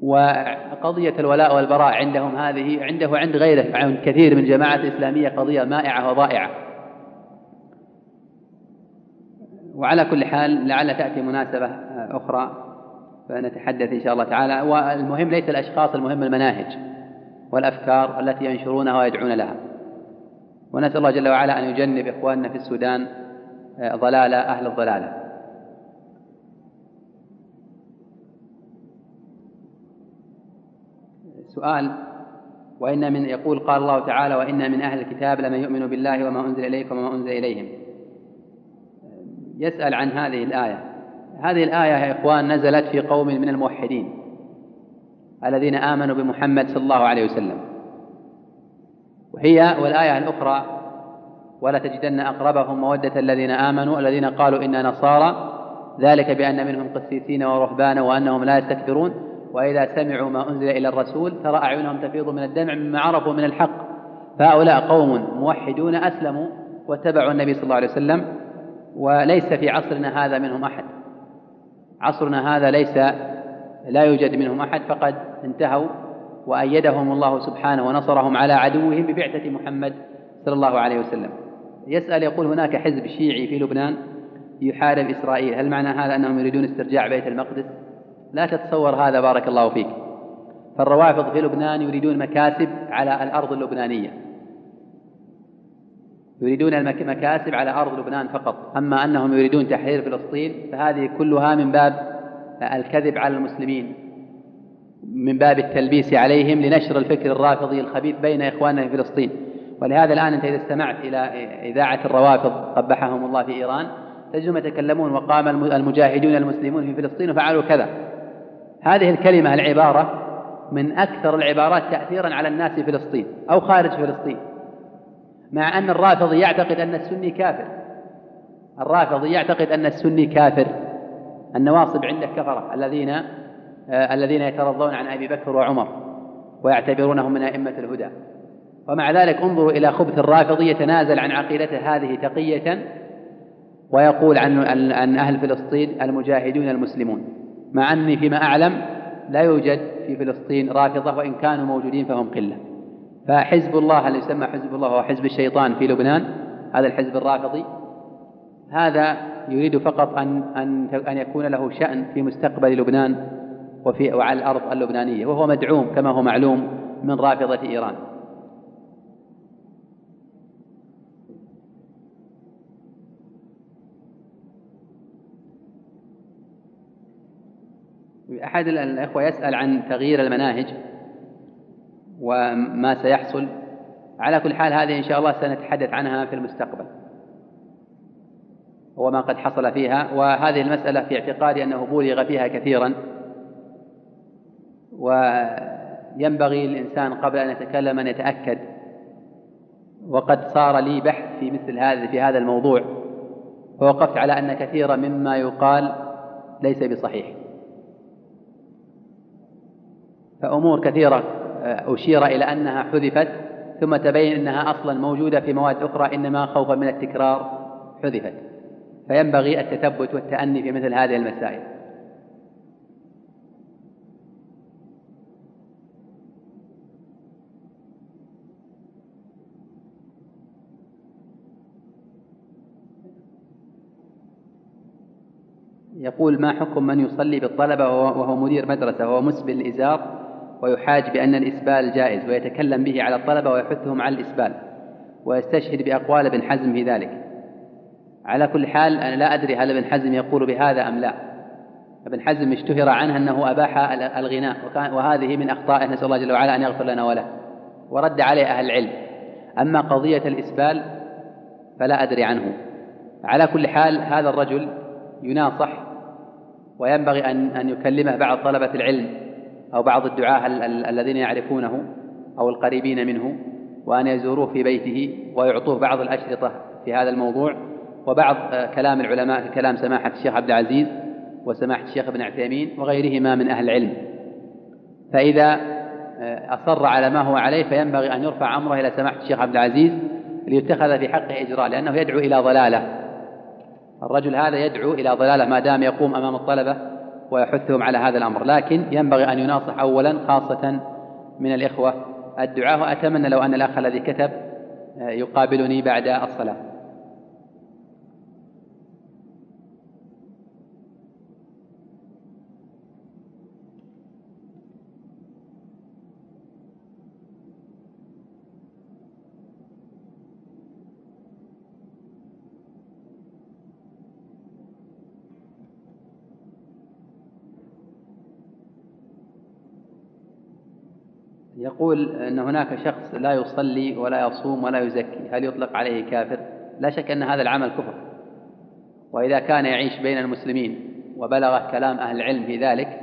وقضية الولاء والبراء عندهم هذه عنده وعند غيره عند كثير من الجماعات الإسلامية قضية مائعة وضائعة. وعلى كل حال لعل تأتي مناسبة أخرى فنتحدث إن شاء الله تعالى. والمهم ليس الأشخاص المهم المناهج والأفكار التي ينشرونها ويدعون لها. ونسأل الله جل وعلا أن يجنب إخواننا في السودان ضلال أهل الضلالة. سؤال وإن من يقول قال الله تعالى وإن من أهل الكتاب لمن يؤمن بالله وما أنزل إليكم وما أنزل إليهم. يسأل عن هذه الآية. هذه الآية يا إخوان نزلت في قوم من الموحدين الذين آمنوا بمحمد صلى الله عليه وسلم. وهي والآية الأخرى ولا تجدن أقربهم مودة الذين آمنوا الذين قالوا إنا نصارى ذلك بأن منهم قسيسين ورهبانا وأنهم لا يستكبرون. وإذا سمعوا ما أنزل إلى الرسول ترى أعينهم تفيض من الدمع مما عرفوا من الحق. فهؤلاء قوم موحدون أسلموا واتبعوا النبي صلى الله عليه وسلم وليس في عصرنا هذا منهم أحد. عصرنا هذا ليس لا يوجد منهم أحد فقد انتهوا وأيدهم الله سبحانه ونصرهم على عدوهم ببعثة محمد صلى الله عليه وسلم. يسأل يقول هناك حزب شيعي في لبنان يحارب إسرائيل. هل معنى هذا أنهم يريدون استرجاع بيت المقدس؟ لا تتصور هذا بارك الله فيك. فالروافض في لبنان يريدون مكاسب على الأرض اللبنانية. يريدون المكاسب على أرض لبنان فقط. أما أنهم يريدون تحرير فلسطين فهذه كلها من باب الكذب على المسلمين من باب التلبيس عليهم لنشر الفكر الرافضي الخبيث بين إخواننا في فلسطين. ولهذا الآن أنت إذا استمعت إلى إذاعة الروافض قبحهم الله في إيران تجدهم يتكلمون وقام المجاهدون المسلمون في فلسطين وفعلوا كذا. هذه الكلمة العبارة من أكثر العبارات تأثيرا على الناس في فلسطين أو خارج فلسطين مع أن الرافضي يعتقد أن السني كافر. الرافضي يعتقد أن السني كافر. النواصب عنده كفرة الذين آه الذين يترضون عن أبي بكر وعمر ويعتبرونهم من أئمة الهدى. ومع ذلك انظروا إلى خبث الرافضي يتنازل عن عقيدته هذه تقية ويقول عن عن أهل فلسطين المجاهدون المسلمون. مع أني فيما أعلم لا يوجد في فلسطين رافضة وإن كانوا موجودين فهم قلة. فحزب الله الذي يسمى حزب الله هو حزب الشيطان في لبنان؟ هذا الحزب الرافضي. هذا يريد فقط أن أن أن يكون له شأن في مستقبل لبنان وفي وعلى الأرض اللبنانية وهو مدعوم كما هو معلوم من رافضة إيران. أحد الأخوة يسأل عن تغيير المناهج وما سيحصل. على كل حال هذه إن شاء الله سنتحدث عنها في المستقبل. وما قد حصل فيها. وهذه المسألة في اعتقادي أنه بولغ فيها كثيرا. وينبغي للإنسان قبل أن يتكلم أن يتأكد. وقد صار لي بحث في مثل هذا في هذا الموضوع. فوقفت على أن كثيرا مما يقال ليس بصحيح. فأمور كثيرة آه، أشير إلى أنها حذفت ثم تبين أنها أصلا موجودة في مواد أخرى إنما خوفا من التكرار حذفت. فينبغي التثبت والتأني في مثل هذه المسائل. يقول ما حكم من يصلي بالطلبة وهو مدير مدرسة وهو مسبل الإزار؟ ويحاج بأن الإسبال جائز ويتكلم به على الطلبة ويحثهم على الإسبال ويستشهد بأقوال ابن حزم في ذلك. على كل حال أنا لا أدري هل ابن حزم يقول بهذا أم لا. ابن حزم اشتهر عنه أنه أباح الغناء وهذه من أخطائه نسأل الله جل وعلا أن يغفر لنا وله. ورد عليه أهل العلم. أما قضية الإسبال فلا أدري عنه. على كل حال هذا الرجل يناصح وينبغي أن أن يكلمه بعض طلبة العلم. أو بعض الدعاة الذين يعرفونه أو القريبين منه وأن يزوروه في بيته ويعطوه بعض الأشرطة في هذا الموضوع وبعض آه، كلام العلماء في كلام سماحة الشيخ عبد العزيز وسماحة الشيخ ابن عثيمين وغيرهما من أهل العلم. فإذا آه، أصر على ما هو عليه فينبغي أن يرفع أمره إلى سماحة الشيخ عبد العزيز ليتخذ في حقه إجراء لأنه يدعو إلى ضلالة. الرجل هذا يدعو إلى ضلالة ما دام يقوم أمام الطلبة ويحثهم على هذا الأمر. لكن ينبغي أن يناصح أولا خاصة من الإخوة الدعاء وأتمنى لو أن الأخ الذي كتب آه، يقابلني بعد الصلاة. يقول أن هناك شخص لا يصلي ولا يصوم ولا يزكي هل يطلق عليه كافر؟ لا شك أن هذا العمل كفر. وإذا كان يعيش بين المسلمين وبلغ كلام أهل العلم في ذلك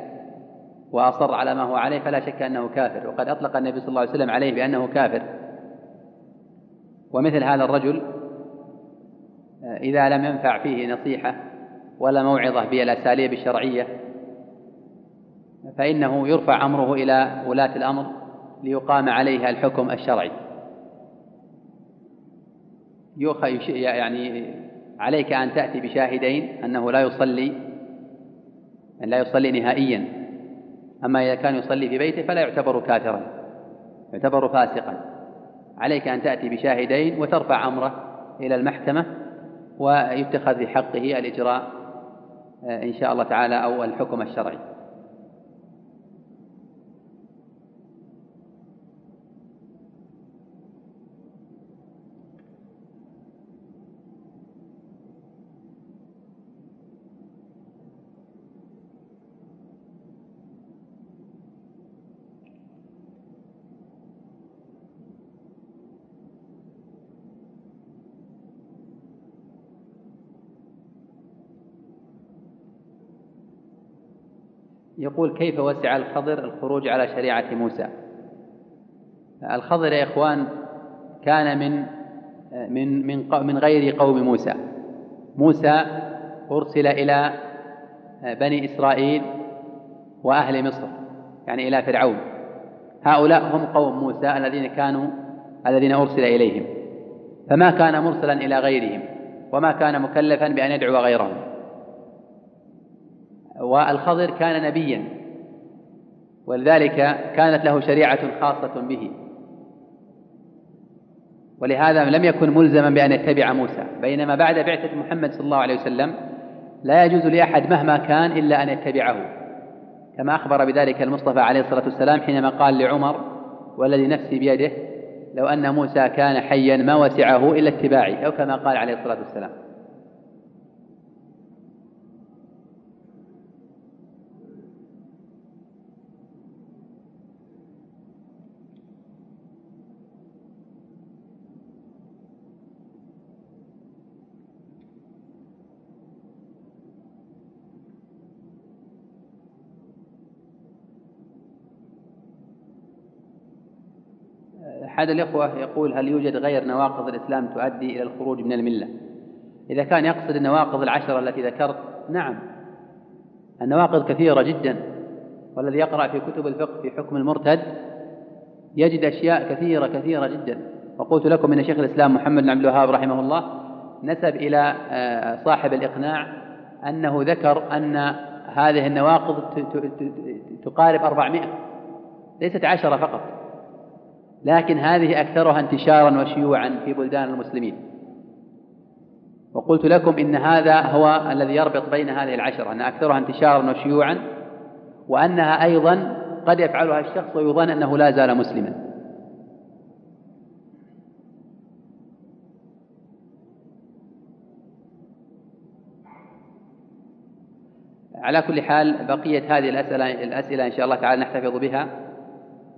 وأصر على ما هو عليه فلا شك أنه كافر. وقد أطلق النبي صلى الله عليه وسلم عليه بأنه كافر. ومثل هذا الرجل إذا لم ينفع فيه نصيحة ولا موعظة بالأساليب الشرعية فإنه يرفع أمره إلى ولاة الأمر ليقام عليها الحكم الشرعي. يعني عليك أن تأتي بشاهدين أنه لا يصلي أن لا يصلي نهائيا. أما إذا كان يصلي في بيته فلا يعتبر كافرا يعتبر فاسقا. عليك أن تأتي بشاهدين وترفع أمره إلى المحكمة ويتخذ في حقه الإجراء آه، إن شاء الله تعالى أو الحكم الشرعي. يقول كيف وسع الخضر الخروج على شريعة موسى؟ الخضر يا إخوان كان من من من من غير قوم موسى. موسى أرسل إلى بني إسرائيل وأهل مصر يعني إلى فرعون. هؤلاء هم قوم موسى الذين كانوا الذين أرسل إليهم. فما كان مرسلا إلى غيرهم وما كان مكلفا بأن يدعو غيرهم. والخضر كان نبيا ولذلك كانت له شريعة خاصة به. ولهذا لم يكن ملزما بأن يتبع موسى بينما بعد بعثة محمد صلى الله عليه وسلم لا يجوز لأحد مهما كان إلا أن يتبعه كما أخبر بذلك المصطفى عليه الصلاة والسلام حينما قال لعمر والذي نفسي بيده لو أن موسى كان حيا ما وسعه إلا اتباعي. أو كما قال عليه الصلاة والسلام. أحد الإخوة يقول هل يوجد غير نواقض الإسلام تؤدي إلى الخروج من الملة؟ إذا كان يقصد النواقض العشرة التي ذكرت نعم. النواقض كثيرة جدا والذي يقرأ في كتب الفقه في حكم المرتد يجد أشياء كثيرة كثيرة جدا. وقلت لكم إن شيخ الإسلام محمد بن عبد الوهاب رحمه الله نسب إلى آه، صاحب الإقناع أنه ذكر أن هذه النواقض تقارب أربعمائة ليست عشرة فقط. لكن هذه أكثرها انتشارا وشيوعا في بلدان المسلمين. وقلت لكم إن هذا هو الذي يربط بين هذه العشرة أن أكثرها انتشارا وشيوعا وأنها أيضا قد يفعلها الشخص ويظن أنه لا زال مسلما. على كل حال بقية هذه الأسئلة, الأسئلة إن شاء الله تعالى نحتفظ بها.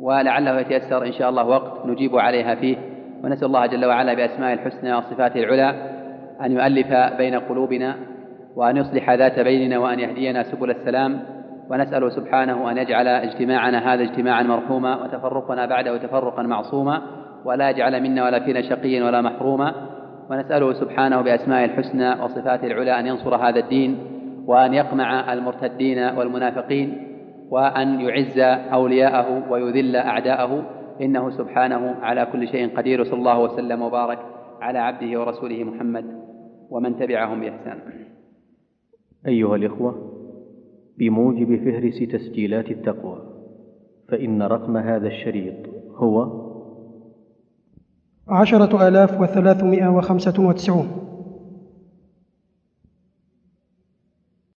ولعله يتيسر إن شاء الله وقت نجيب عليها فيه. ونسأل الله جل وعلا بأسماء الحسنى وصفاته العلى أن يؤلف بين قلوبنا وأن يصلح ذات بيننا وأن يهدينا سبل السلام. ونسأله سبحانه أن يجعل اجتماعنا هذا اجتماعا مرحوما وتفرقنا بعده تفرقا معصوما. ولا يجعل منا ولا فينا شقيا ولا محروما. ونسأله سبحانه بأسماء الحسنى وصفاته العلى أن ينصر هذا الدين وأن يقمع المرتدين والمنافقين. وأن يعز أولياءه ويذل أعداءه إنه سبحانه على كل شيء قدير صلى الله وسلم وبارك على عبده ورسوله محمد ومن تبعهم بإحسان. أيها الإخوة بموجب فهرس تسجيلات التقوى فإن رقم هذا الشريط هو عشرة آلاف وثلاثمائة وخمسة وتسعون.